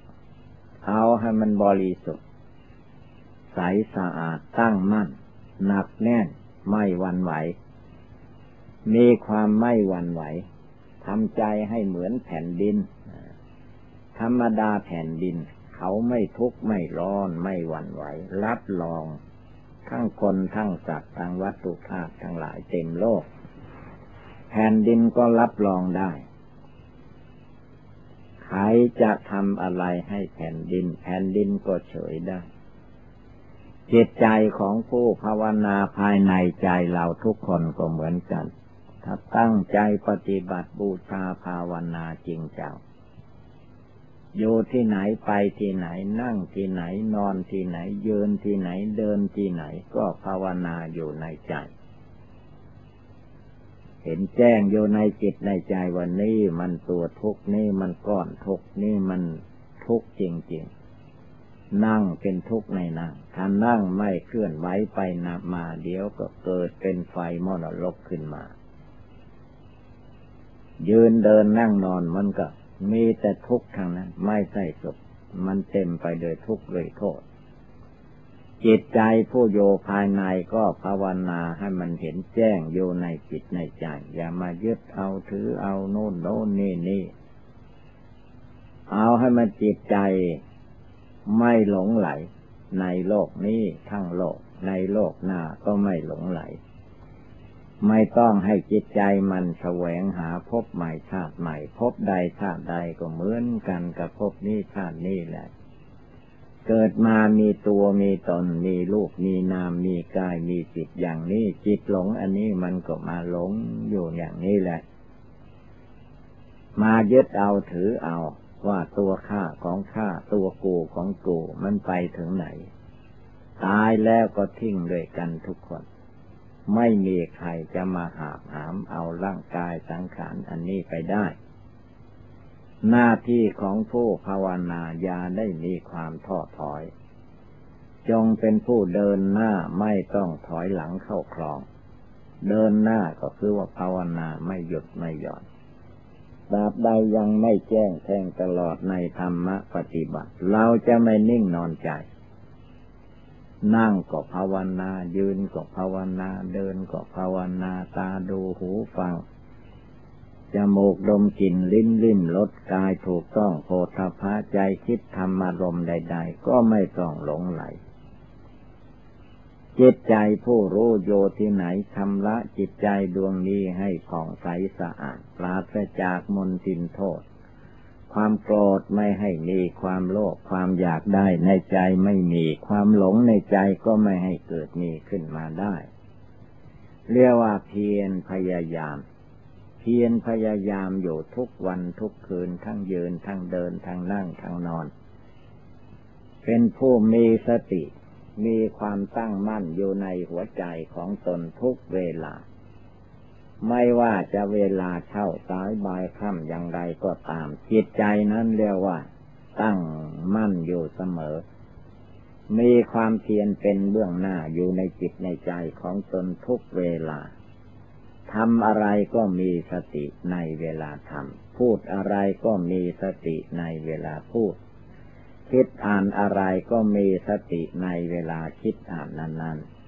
เอาให้มันบริสุทธิ์ ใสสะอาดตั้งมั่น หนักแน่นไม่วันไหว มีความไม่วันไหว ทำใจให้เหมือนแผ่นดิน ธรรมดาแผ่นดิน เขาไม่ทุกข์ไม่ร้อนไม่หวั่นไหว รับรอง ทั้งคนทั้งสัตว์ทั้งวัตถุธาตุทั้งหลายเต็มโลก แผ่นดินก็รับรองได้ใครจะทำอะไรให้แผ่นดิน แผ่นดินก็เฉยได้จิตใจของผู้ภาวนาภายในใจเราทุกคนก็เหมือนกัน ถ้าตั้งใจปฏิบัติบูชาภาวนาจริงจังอยู่ที่ไหนไปที่ไหนนั่งที่ไหนนอนที่ไหน ยืนที่ไหนเดินที่ไหนก็ภาวนาอยู่ในใจ เห็นแจ้งอยู่ในจิตในใจวันนี้มันตัวทุกนี่มันก้อนทุกนี่มันทุกจริงๆ นั่งเป็นทุกในนั่งถ้านั่งไม่เคลื่อนไหวไปนับมาเดี๋ยวก็เกิดเป็นไฟมอดลกขึ้นมา ยืนเดินนั่งนอนมันก็มีแต่ทุกข์ทางนั้น ไม่ใช่สุขมันเต็มไปด้วยทุกข์เลยโทษ จิตใจผู้โยภายในก็ภาวนาให้มันเห็นแจ้งโยในจิตในใจ อย่ามายึดเอาถือเอาโน่นโน่นนี่นี่เอาให้มันจิตใจไม่หลงไหล ในโลกนี้ทั้งโลกในโลกหน้าก็ไม่หลงไหล ไม่ต้องให้จิตใจมันแสวงหาพบใหม่ชาติใหม่ พบใดชาติใดก็เหมือนกันกับพบนี้ชาตินี้แหละ เกิดมามีตัวมีตนมีลูกมีนามมีกายมีจิตอย่างนี้จิตหลงอันนี้มันก็มาหลงอยู่อย่างนี้แหละ มายึดเอาถือเอาว่าตัวข้าของข้าตัวกูของกูมันไปถึงไหน ตายแล้วก็ทิ้งด้วยกันทุกคน ไม่มีใครจะมาหาหามเอาร่างกายสังขารอันนี้ไปได้ หน้าที่ของผู้ภาวนาญาได้มีความท้อถอย จงเป็นผู้เดินหน้าไม่ต้องถอยหลังเข้าคลอง เดินหน้าก็คือว่าภาวนาไม่หยุดไม่หย่อนตราบใดยังไม่แจ้งแทงตลอดในธรรมะปฏิบัติ เราจะไม่นิ่งนอนใจ นั่งก็ภาวนา ยืนก็ภาวนา เดินก็ภาวนา ตาดูหูฟัง จมูกดมกลิ่นลิ้นลิ้มรสกายถูกต้องโพธาภาใจคิดธรรมารมใด ๆ ก็ไม่ต้องหลงไหล จิตใจผู้รู้โยที่ไหนชำระจิตใจดวงนี้ให้ผ่องใสสะอาดปราศจากมนทินโทษ ความโกรธไม่ให้มีความโลภความอยากได้ในใจไม่มีความหลงในใจก็ไม่ให้เกิดมีขึ้นมาได้ เรียกว่าเพียรพยายาม เพียรพยายามอยู่ทุกวันทุกคืนทั้งยืนทั้งเดินทั้งนั่งทั้งนอน เป็นผู้มีสติ มีความตั้งมั่นอยู่ในหัวใจของตนทุกเวลา ไม่ว่าจะเวลาเช่าสายบายค่ำอย่างไรก็ตาม จิตใจนั้นเรียกว่า ตั้งมั่นอยู่เสมอ มีความเพียรเป็นเบื้องหน้าอยู่ในจิตในใจของตนทุกเวลาทำอะไรก็มีสติในเวลาทำพูดอะไรก็มีสติในเวลาพูด คิดอ่านอะไรก็มีสติในเวลาคิดอ่านนั้นๆ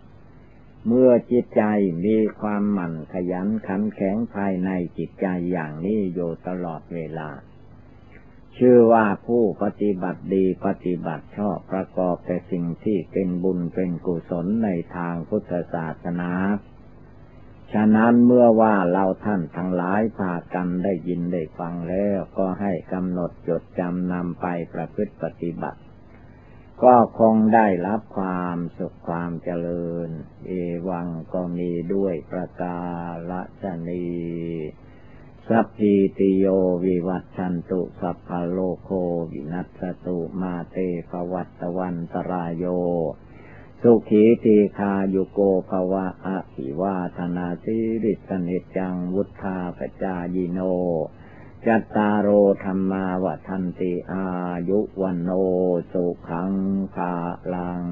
เมื่อจิตใจมีความหมั่นขยันขันแข็งภายในจิตใจอย่างนี้อยู่ตลอดเวลา ชื่อว่าผู้ปฏิบัติดีปฏิบัติชอบประกอบแต่สิ่งที่เป็นบุญเป็นกุศลในทางพุทธศาสนาฉะนั้นเมื่อว่าเราท่านทั้งหลายพากันได้ยินได้ฟังแล้วก็ให้กำหนดจดจำนำไปประพฤติปฏิบัติ ก็คงได้รับความสุขความเจริญ เอวังก็มีด้วยประกาศนีสัพพิติโยวิวัตชันตุ สัพพโลโควินัสตุมาเตภวัตวันตรายโย สุขีตีคาโยโกภวะอภิวาธนาสิริสนิจังวุธาปจายิโน จัตตารโอธรรมาวทันติอายุวันโนสุขังภาลัง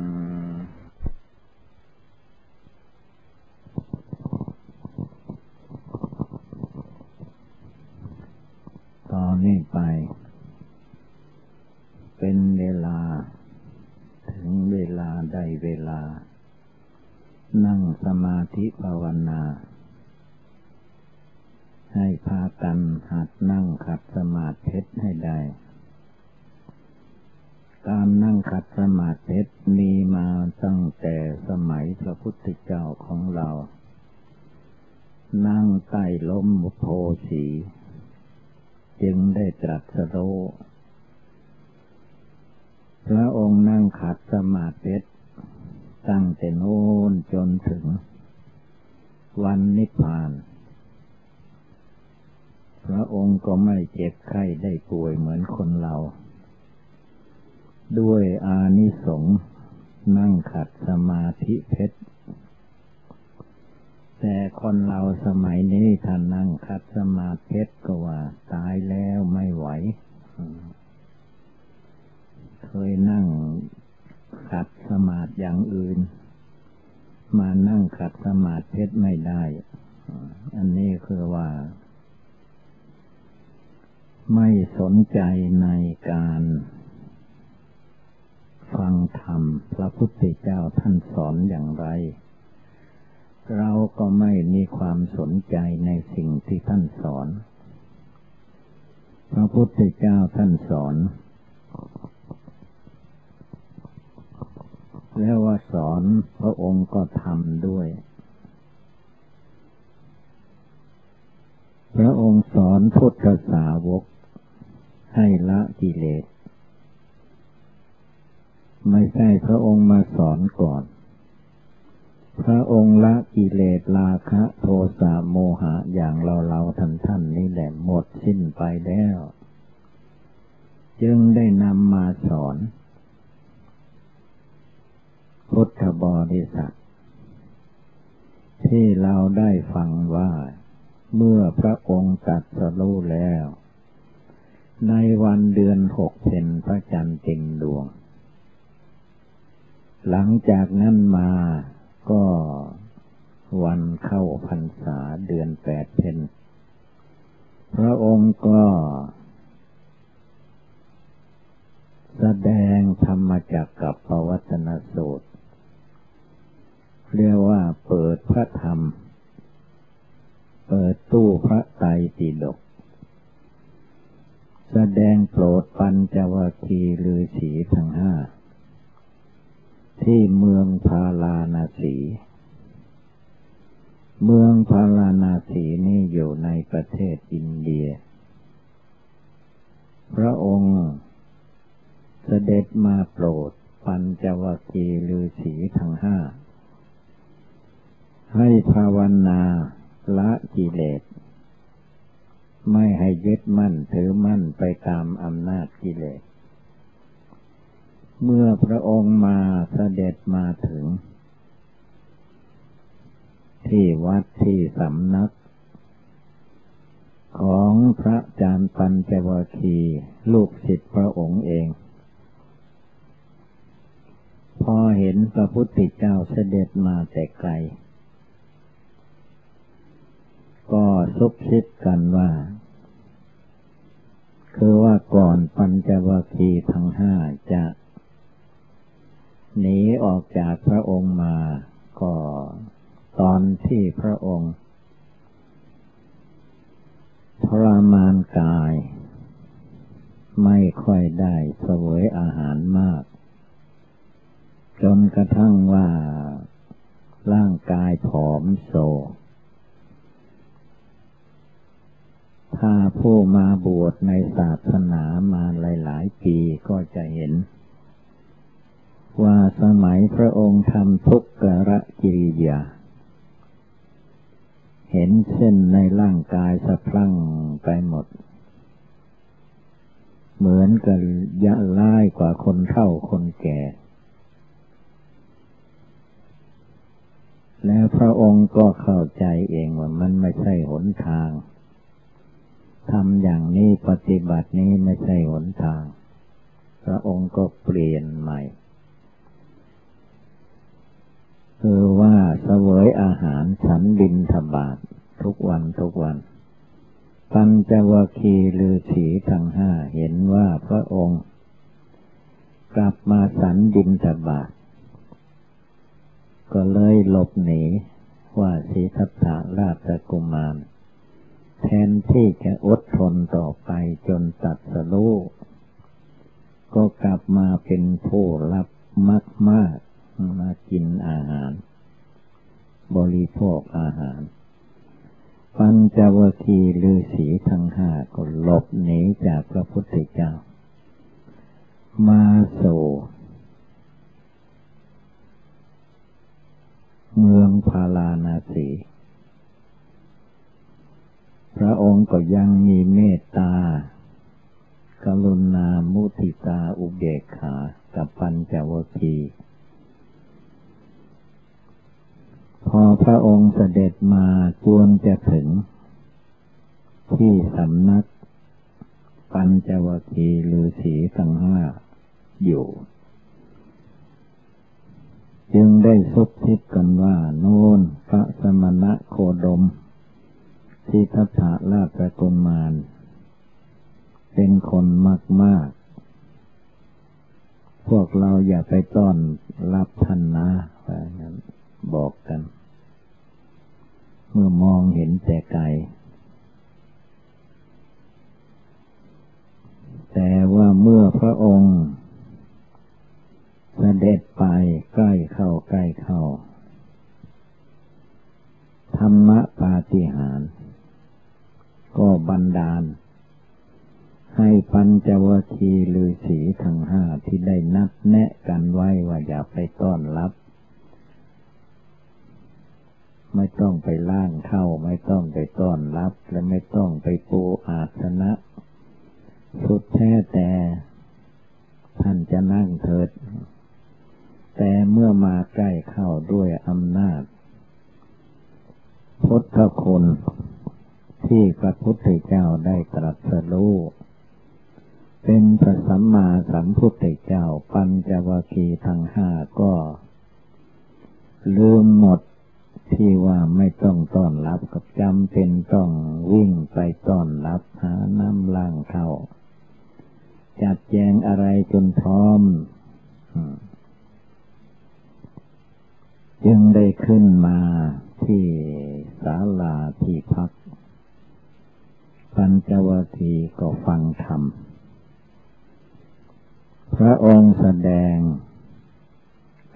ตอนนี้ไป เป็นเวลา ถึงเวลาได้เวลา นั่งสมาธิภาวนา ให้พากันหัดนั่งขัดสมาธิให้ได้ การนั่งขัดสมาธิมีมาตั้งแต่สมัยพระพุทธเจ้าของเรา นั่งใต้ล้มโพสี จึงได้ตรัสรู้พระองค์นั่งขัดสมาธิตั้งแต่โน้นจนถึง วันนิพพาน พระองค์ก็ไม่เจ็บไข้ได้ป่วยเหมือนคนเรา ด้วยอานิสงส์นั่งขัดสมาธิเพชร แต่คนเราสมัยนี้ท่านนั่งคัดสมาธิก็ว่า ตายแล้วไม่ไหว เคยนั่งขัดสมาธิอย่างอื่น มานั่งขัดสมาธิไม่ได้ อันนี้คือว่า ไม่สนใจในการฟังธรรม พระพุทธเจ้าท่านสอนอย่างไร เราก็ไม่มีความสนใจในสิ่งที่ท่านสอน พระพุทธเจ้าท่านสอนแล้วว่าสอนพระองค์ก็ทำด้วย พระองค์สอนพุทธสาวก ให้ละกิเลส ไม่ใช่พระองค์มาสอนก่อน พระองค์ละกิเลสราคะโทสะโมหะอย่างเราเราท่านท่านนี่แหละหมดสิ้นไปแล้ว จึงได้นำมาสอน พุทธบริษัทที่เราได้ฟังว่า เมื่อพระองค์ตัดสรู้แล้ว ในวันเดือนหกเป็นพระจันทร์เต็มดวง หลังจากนั้นมาก็วันเข้าพรรษาเดือนแปดเพนพระองค์ก็ แสดงธรรมจักกับปวัตนสูตร เรียกว่าเปิดพระธรรม ปิดตู้พระไตรปิฎกแสดงโปรดปัญจวัคคีฤาษีทั้งห้า ที่เมืองพาลานาสี เมืองพาลานาสีนี่อยู่ในประเทศอินเดีย พระองค์เสด็จมาโปรดปัญจวัคคีฤาษีทั้งห้า ให้ภาวนา ละกิเลส ไม่ให้ยึดมั่นถือมั่นไปตามอำนาจกิเลส เมื่อพระองค์มาเสด็จมาถึง ที่วัดที่สำนัก ของพระจารย์ปัญจวัคคีลูกศิษย์พระองค์เองพอเห็นพระพุทธเจ้าเสด็จมาแต่ไกล ก็ซุบซิบกันว่า คือว่าก่อนปัญจวัคคีย์ทั้งห้าจะหนีออกจากพระองค์มา ก็ตอนที่พระองค์ทรมานกาย ไม่ค่อยได้เสวยอาหารมาก จนกระทั่งว่าร่างกายผอมโซ ถ้าผู้มาบวชในศาสนามาหลาย ๆ ปีก็จะเห็น ว่าสมัยพระองค์ทำทุกขระกิริยา เห็นเส้นในร่างกายสะพรั่งไปหมด เหมือนกับยะล่ายกว่าคนเฒ่าคนแก่ แล้วพระองค์ก็เข้าใจเองว่ามันไม่ใช่หนทาง ทำอย่างนี้ปฏิบัตินี้ไม่ใช่หนทาง พระองค์ก็เปลี่ยนใหม่ คือว่าเสวยอาหารฉันบินทบาททุกวันทุกวัน ปัญจวคีลือสีทั้งห้าเห็นว่าพระองค์ กลับมาสันบินทบาทก็เลยหลบหนีว่าสีทัตถาราชกุมาร แทนที่จะอดทนต่อไปจนตัดสลูก็กลับมาเป็นผู้รับมากมากมากินอาหาร บริโภคอาหาร ปัญจวคีฤาษีทั้งห้าก็หลบหนีจากพระพุทธเจ้า มาสู่เมืองพาลานาสี พระองค์ก็ยังมีเมตตา กรุณามุทิตาอุเบกขากับปัญจวคีพอพระองค์เสด็จมาจวนจะถึง ที่สำนัก ปัญจวคีฤาษีทั้งห้าอยู่ จึงได้สุบทิศกันว่า โน่นพระสมณะโคดม ที่ทัตถาลาภกุมาร เป็นคนมากมาก พวกเราอย่าไปต้อนรับท่านนะบอกกัน เมื่อมองเห็นแต่ไกลแต่ว่าเมื่อพระองค์เสด็จไปใกล้เข้าใกล้เข้า ธรรมะปาฏิหาร ก็บันดาล ให้ปัญจวคีฤาษีทั้งห้าที่ได้นัดแนะกันไว้ว่าอย่าไปต้อนรับ ไม่ต้องไปล่างเข้าไม่ต้องไปต้อนรับ และไม่ต้องไปปูอาสนะสุดแท้แต่ท่านจะนั่งเถิด แต่เมื่อมาใกล้เข้าด้วยอำนาจพุทธคุณ ที่พระพุทธเจ้าได้ตรัสรู้เป็นพระสัมมาสัมพุทธเจ้าปัญจวัคคีทั้งห้าก็ ลืมหมดที่ว่าไม่ต้องต้อนรับกับจำเป็นต้องวิ่งไปต้อนรับหาน้ำล้างเข้า จัดแจงอะไรจนพร้อม จึงได้ขึ้นมาที่ศาลาที่พัก ปัญจวัคีก็ฟังธรรม พระองค์แสดง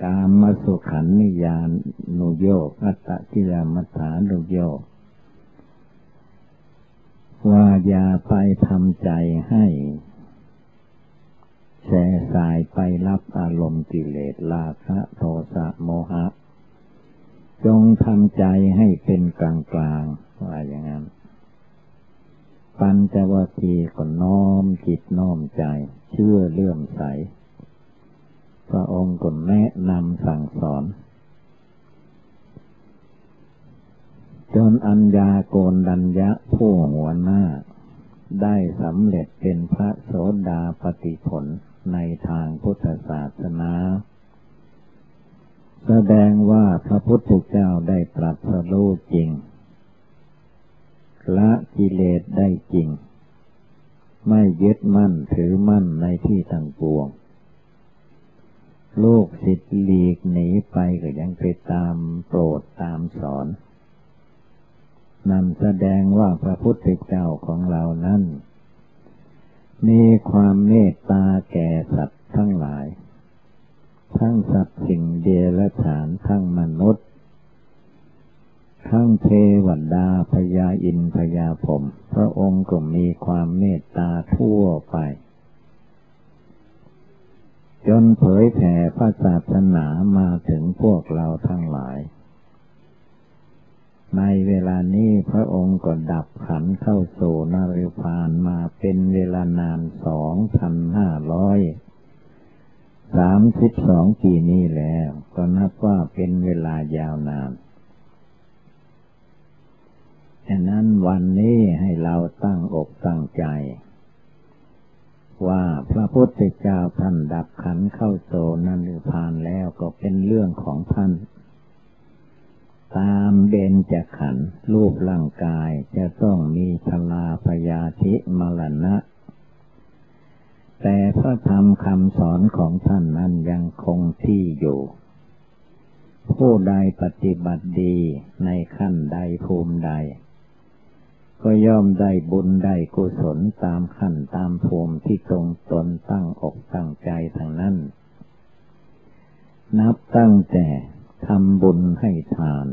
กามมสุขันนิยานนุโยกอัตตกิลมัฐานุโยกว่าอย่าไปทำใจให้แช่สายไปรับอารมณ์กิเลสราคะโทสะโมหะ จงทำใจให้เป็นกลางกลางว่าอย่างนั้น ปัญจวัคคีย์ก็น้อมจิตน้อมใจ เชื่อเลื่อมใส พระองค์ก็แนะนำสั่งสอน จนอัญญาโกนดัญญะผู้หัวหน้า ได้สำเร็จเป็นพระโสดาปติผลในทางพุทธศาสนา แสดงว่าพระพุทธเจ้าได้ตรัสรู้จริง ละกิเลสได้จริง ไม่ยึดมั่นถือมั่นในที่ต่างปวงลูกศิษย์หลีกหนีไปก็ยังไปตามโปรดตามสอนนั่นแสดงว่าพระพุทธเจ้าของเรานั้น มีความเมตตาแก่สัตว์ทั้งหลาย ทั้งสัตว์สิ่งเดรัจฉานทั้งมนุษย์ ทั้งเทวดาพญาอินพญาผม พระองค์ก็มีความเมตตาทั่วไป จนเผยแผ่พระศาสนามาถึงพวกเราทั้งหลาย ในเวลานี้พระองค์ก็ดับขันเข้าสู่นริพานมาเป็นเวลานานสองพันห้าร้อยสามสิบสองปีนี้แล้ว ก็นับว่าเป็นเวลายาวนาน ฉะนั้นวันนี้ให้เราตั้งอกตั้งใจ ว่าพระพุทธเจ้าท่านดับขันเข้าโซนันิพานแล้วก็เป็นเรื่องของท่าน ตามเบนจะขันรูปร่างกายจะต้องมีชลาพยาธิมรณะ แต่พระธรรมคำสอนของท่านนั้นยังคงที่อยู่ผู้ใดปฏิบัติดีในขั้นใดภูมิใด ก็ย่อมได้บุญได้กุศลตามขั้นตามภูมิที่ตรงตนตั้งอกตั้งใจทางนั้น นับตั้งแต่ทำบุญให้ทาน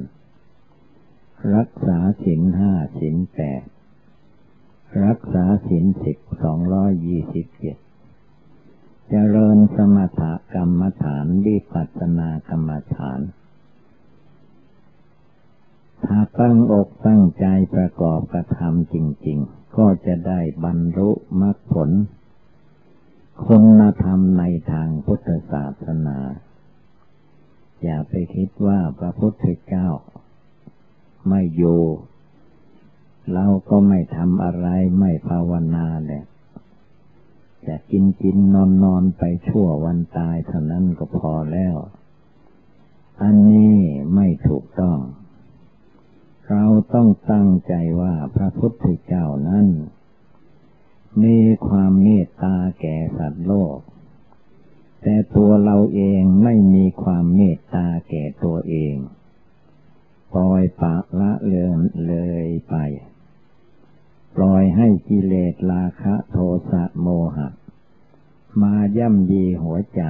รักษาศีลห้าศีลแปดรักษาศีลสิบสองร้อยยี่สิบเจ็ดเจริญสมถกรรมฐานวิปัสสนากรรมฐาน ถ้าตั้งอกตั้งใจประกอบกระทำจริง ๆ ก็จะได้บรรลุมรรคผล คุณธรรมในทางพุทธศาสนา อย่าไปคิดว่าพระพุทธเจ้า ไม่อยู่เราก็ไม่ทำอะไรไม่ภาวนาเลยจะกินกินนอนนอนไปชั่ววันตายเท่านั้นก็พอแล้ว อันนี้ไม่ถูกต้อง เราต้องตั้งใจว่าพระพุทธเจ้านั้น มีความเมตตาแก่สัตว์โลก แต่ตัวเราเองไม่มีความเมตตาแก่ตัวเอง ปล่อยปะละเลือนเลยไป ปล่อยให้กิเลสราคะโทสะโมหะ มาย่ำยีหัวใจ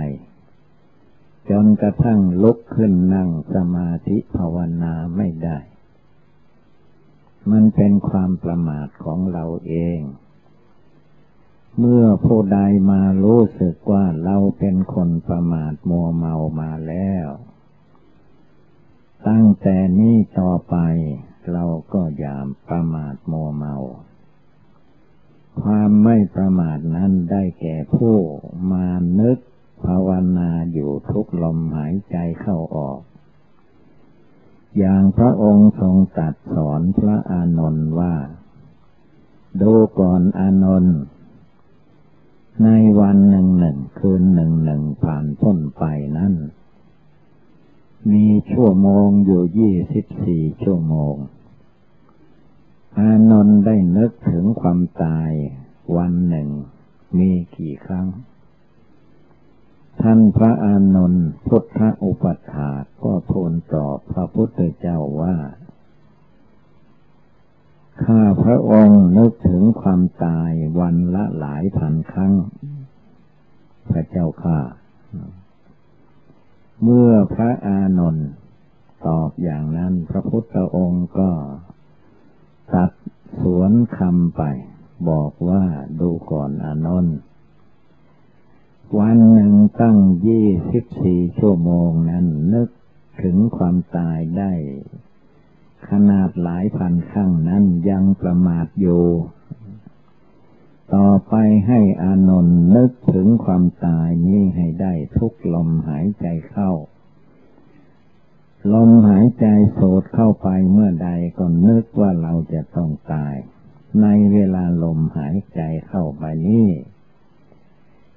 จนกระทั่งลุกขึ้นนั่งสมาธิภาวนาไม่ได้ มันเป็นความประมาทของเราเอง เมื่อผู้ใดมารู้สึกว่าเราเป็นคนประมาทมัวเมามาแล้ว ตั้งแต่นี้ต่อไปเราก็อย่าประมาทมัวเมา ความไม่ประมาทนั้นได้แก่ผู้มานึกภาวนาอยู่ทุกลมหายใจเข้าออก อย่างพระองค์ทรงตัดสอนพระอานนท์ว่า ดูก่อนอานนท์ในวันหนึ่งหนึ่งคืนหนึ่งหนึ่งผ่านพ้นไปนั้น มีชั่วโมงอยู่ยี่สิบสี่ชั่วโมง อานนท์ได้นึกถึงความตายวันหนึ่งมีกี่ครั้ง ท่านพระอานนท์พุทธอุปถาก็ทูลตอบพระพุทธเจ้าว่า ข้าพระองค์นึกถึงความตายวันละหลายพันครั้ง พระเจ้าข้าเมื่อพระอานนท์ตอบอย่างนั้นพระพุทธองค์ก็ตัดสวนคำไป บอกว่าดูก่อนอนนท์ วันหนึ่งตั้งยี่สิบสี่ชั่วโมงนั้นนึกถึงความตายได้ ขนาดหลายพันครั้งนั้นยังประมาทอยู่ ต่อไปให้อานนท์นึกถึงความตายนี้ให้ได้ทุกลมหายใจเข้า ลมหายใจโสดเข้าไปเมื่อใดก็นึกว่าเราจะต้องตาย ในเวลาลมหายใจเข้าไปนี้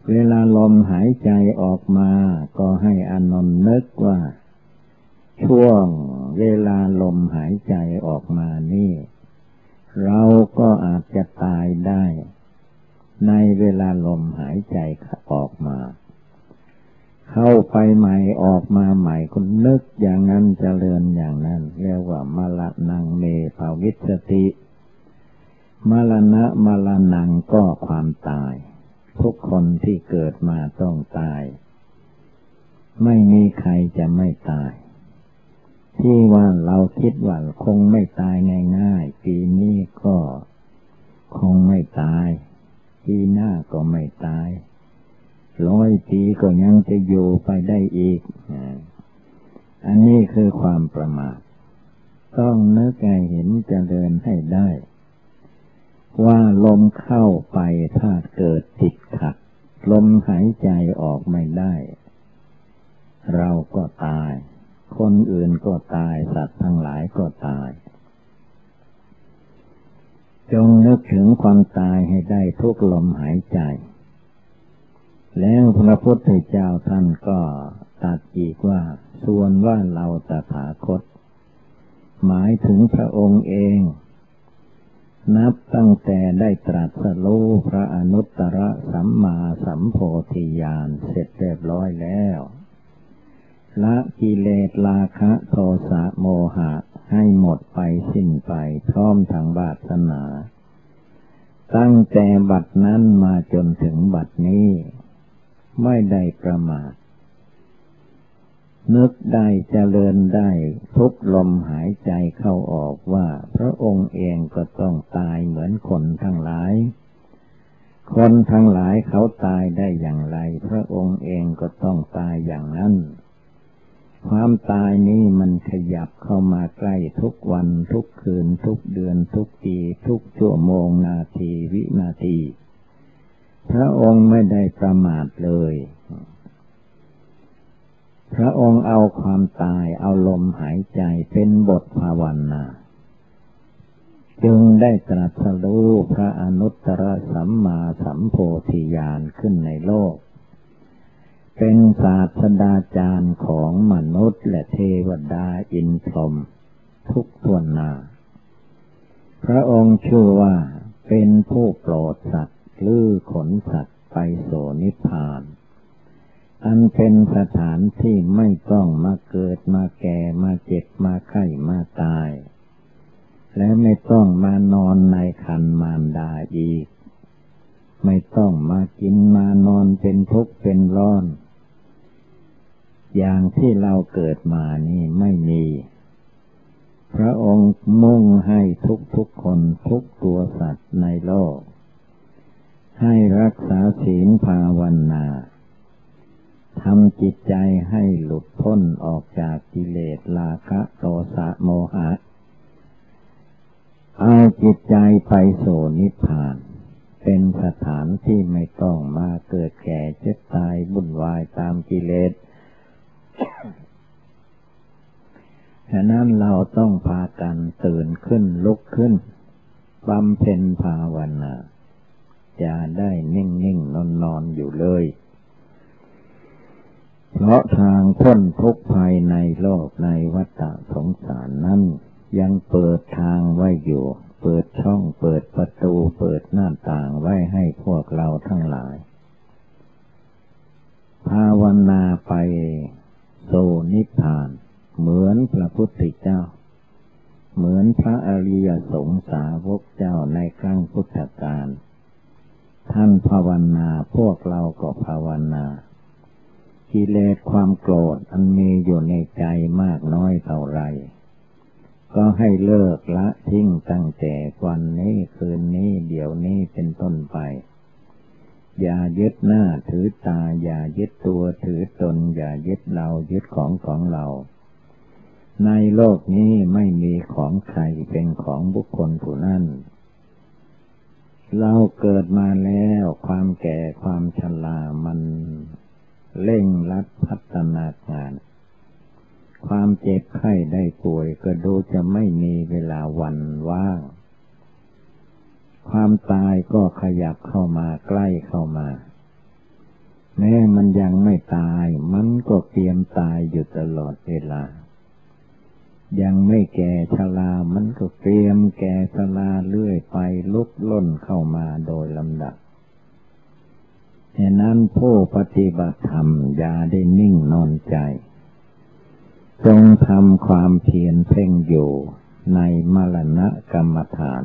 เวลาลมหายใจออกมาก็ให้อนนท์นึกว่า ช่วงเวลาลมหายใจออกมานี่ เราก็อาจจะตายได้ ในเวลาลมหายใจออกมา เข้าไปใหม่ออกมาใหม่คุณนึกอย่างนั้นจเจริญอย่างนั้น เรียกว่ามาละนังเมภาวิสติมาลณะมาลนังก็ความตาย ทุกคนที่เกิดมาต้องตาย ไม่มีใครจะไม่ตาย ที่ว่าเราคิดว่าคงไม่ตายง่ายๆปีนี้ก็คงไม่ตาย ปีหน้าก็ไม่ตาย ร้อยปีก็ยังจะอยู่ไปได้อีก อันนี้คือความประมาท ต้องนึกให้เห็นจะเดินให้ได้ ว่าลมเข้าไปถ้าเกิดติดขัด ลมหายใจออกไม่ได้ เราก็ตาย คนอื่นก็ตาย สัตว์ทั้งหลายก็ตาย จงนึกถึงความตายให้ได้ทุกลมหายใจ แล้วพระพุทธเจ้าท่านก็ตัดอีกว่า ส่วนว่าเราตถาคต หมายถึงพระองค์เอง นับตั้งแต่ได้ตรัสรู้พระอนุตตรสัมมาสัมโพธิญาณเสร็จเรียบร้อยแล้วละกิเลสราคะโทสะโมหะให้หมดไปสิ้นไปพร้อมทางบาสนา ตั้งแต่บัดนั้นมาจนถึงบัดนี้ ไม่ได้ประมาท นึกได้เจริญได้ ทุกลมหายใจเข้าออกว่า พระองค์เองก็ต้องตายเหมือนคนทั้งหลาย คนทั้งหลายเขาตายได้อย่างไร พระองค์เองก็ต้องตายอย่างนั้น ความตายนี้มันขยับเข้ามาใกล้ทุกวันทุกคืนทุกเดือนทุกปีทุกชั่วโมงนาทีวินาที พระองค์ไม่ได้ประมาทเลย พระองค์เอาความตายเอาลมหายใจเป็นบทภาวนาจึงได้ตรัสรู้พระอนุตตรสัมมาสัมโพธิญาณขึ้นในโลก เป็นศาสดาจารย์ของมนุษย์และเทวดาอินทรมทุกทวนนา พระองค์ชื่อว่าเป็นผู้โปรดสัตว์ลือขนสัตว์ไปโสนิพพาน อันเป็นสถานที่ไม่ต้องมาเกิดมาแก่มาเจ็บมาไข้มาตาย และไม่ต้องมานอนในคันมารดาอีก ไม่ต้องมากินมานอนเป็นทุกข์เป็นร้อน อย่างที่เราเกิดมานี่ไม่มี พระองค์มุ่งให้ทุกทุกคนทุกตัวสัตว์ในโลก ให้รักษาศีลภาวนา ทำจิตใจให้หลุดพ้นออกจากกิเลสราคะโทสะโมหะ เอาจิตใจไปสู่นิพพาน เป็นสถานที่ไม่ต้องมาเกิดแก่เจ็บตายบุ่นวายตามกิเลสฉะนั้นเราต้องพากันตื่นขึ้นลุกขึ้นบำเพ็ญภาวนาอย่าได้นิ่งนิ่งนอนนอนอยู่เลย เพราะทางพ้นทุกภัยในโลกในวัฏสงสารนั้น ยังเปิดทางไว้อยู่ เปิดช่องเปิดประตูเปิดหน้าต่างไว้ให้พวกเราทั้งหลาย ภาวนาไปโซนิพาน เหมือนพระพุทธเจ้า เหมือนพระอริยสงสาวกเจ้าในครั้งพุทธกาลท่านภาวนาพวกเราก็ภาวนา กิเลสความโกรธอันมีอยู่ในใจมากน้อยเท่าไร ก็ให้เลิกละทิ้งตั้งแต่วันนี้คืนนี้เดี๋ยวนี้เป็นต้นไป อย่ายึดหน้าถือตา อย่ายึดตัวถือตน อย่ายึดเรายึดของของเรา ในโลกนี้ไม่มีของใครเป็นของบุคคลผู้นั้นเราเกิดมาแล้วความแก่ความชรามัน เร่งรัดพัฒนางานความเจ็บไข้ได้ป่วยก็ดูจะไม่มีเวลาวันว่าง ความตายก็ขยับเข้ามาใกล้เข้ามา แม้มันยังไม่ตาย มันก็เตรียมตายอยู่ตลอดเวลา ยังไม่แก่ชรามันก็เตรียมแก่ชราเรื่อยไปลุกล้นเข้ามาโดยลำดับ ฉะนั้นผู้ปฏิบัติธรรมอย่าได้นิ่งนอนใจ จงทำความเพียรเพ่งอยู่ในมรณะกรรมฐาน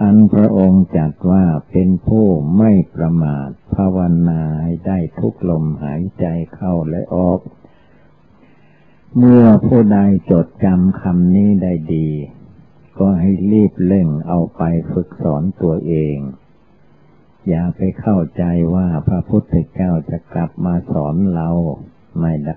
อันพระองค์จัดว่าเป็นผู้ไม่ประมาทภาวนาให้ได้ทุกลมหายใจเข้าและออก เมื่อผู้ใดจดจำคำนี้ได้ดี ก็ให้รีบเร่งเอาไปฝึกสอนตัวเอง อย่าไปเข้าใจว่าพระพุทธเจ้าจะกลับมาสอนเราไม่ได้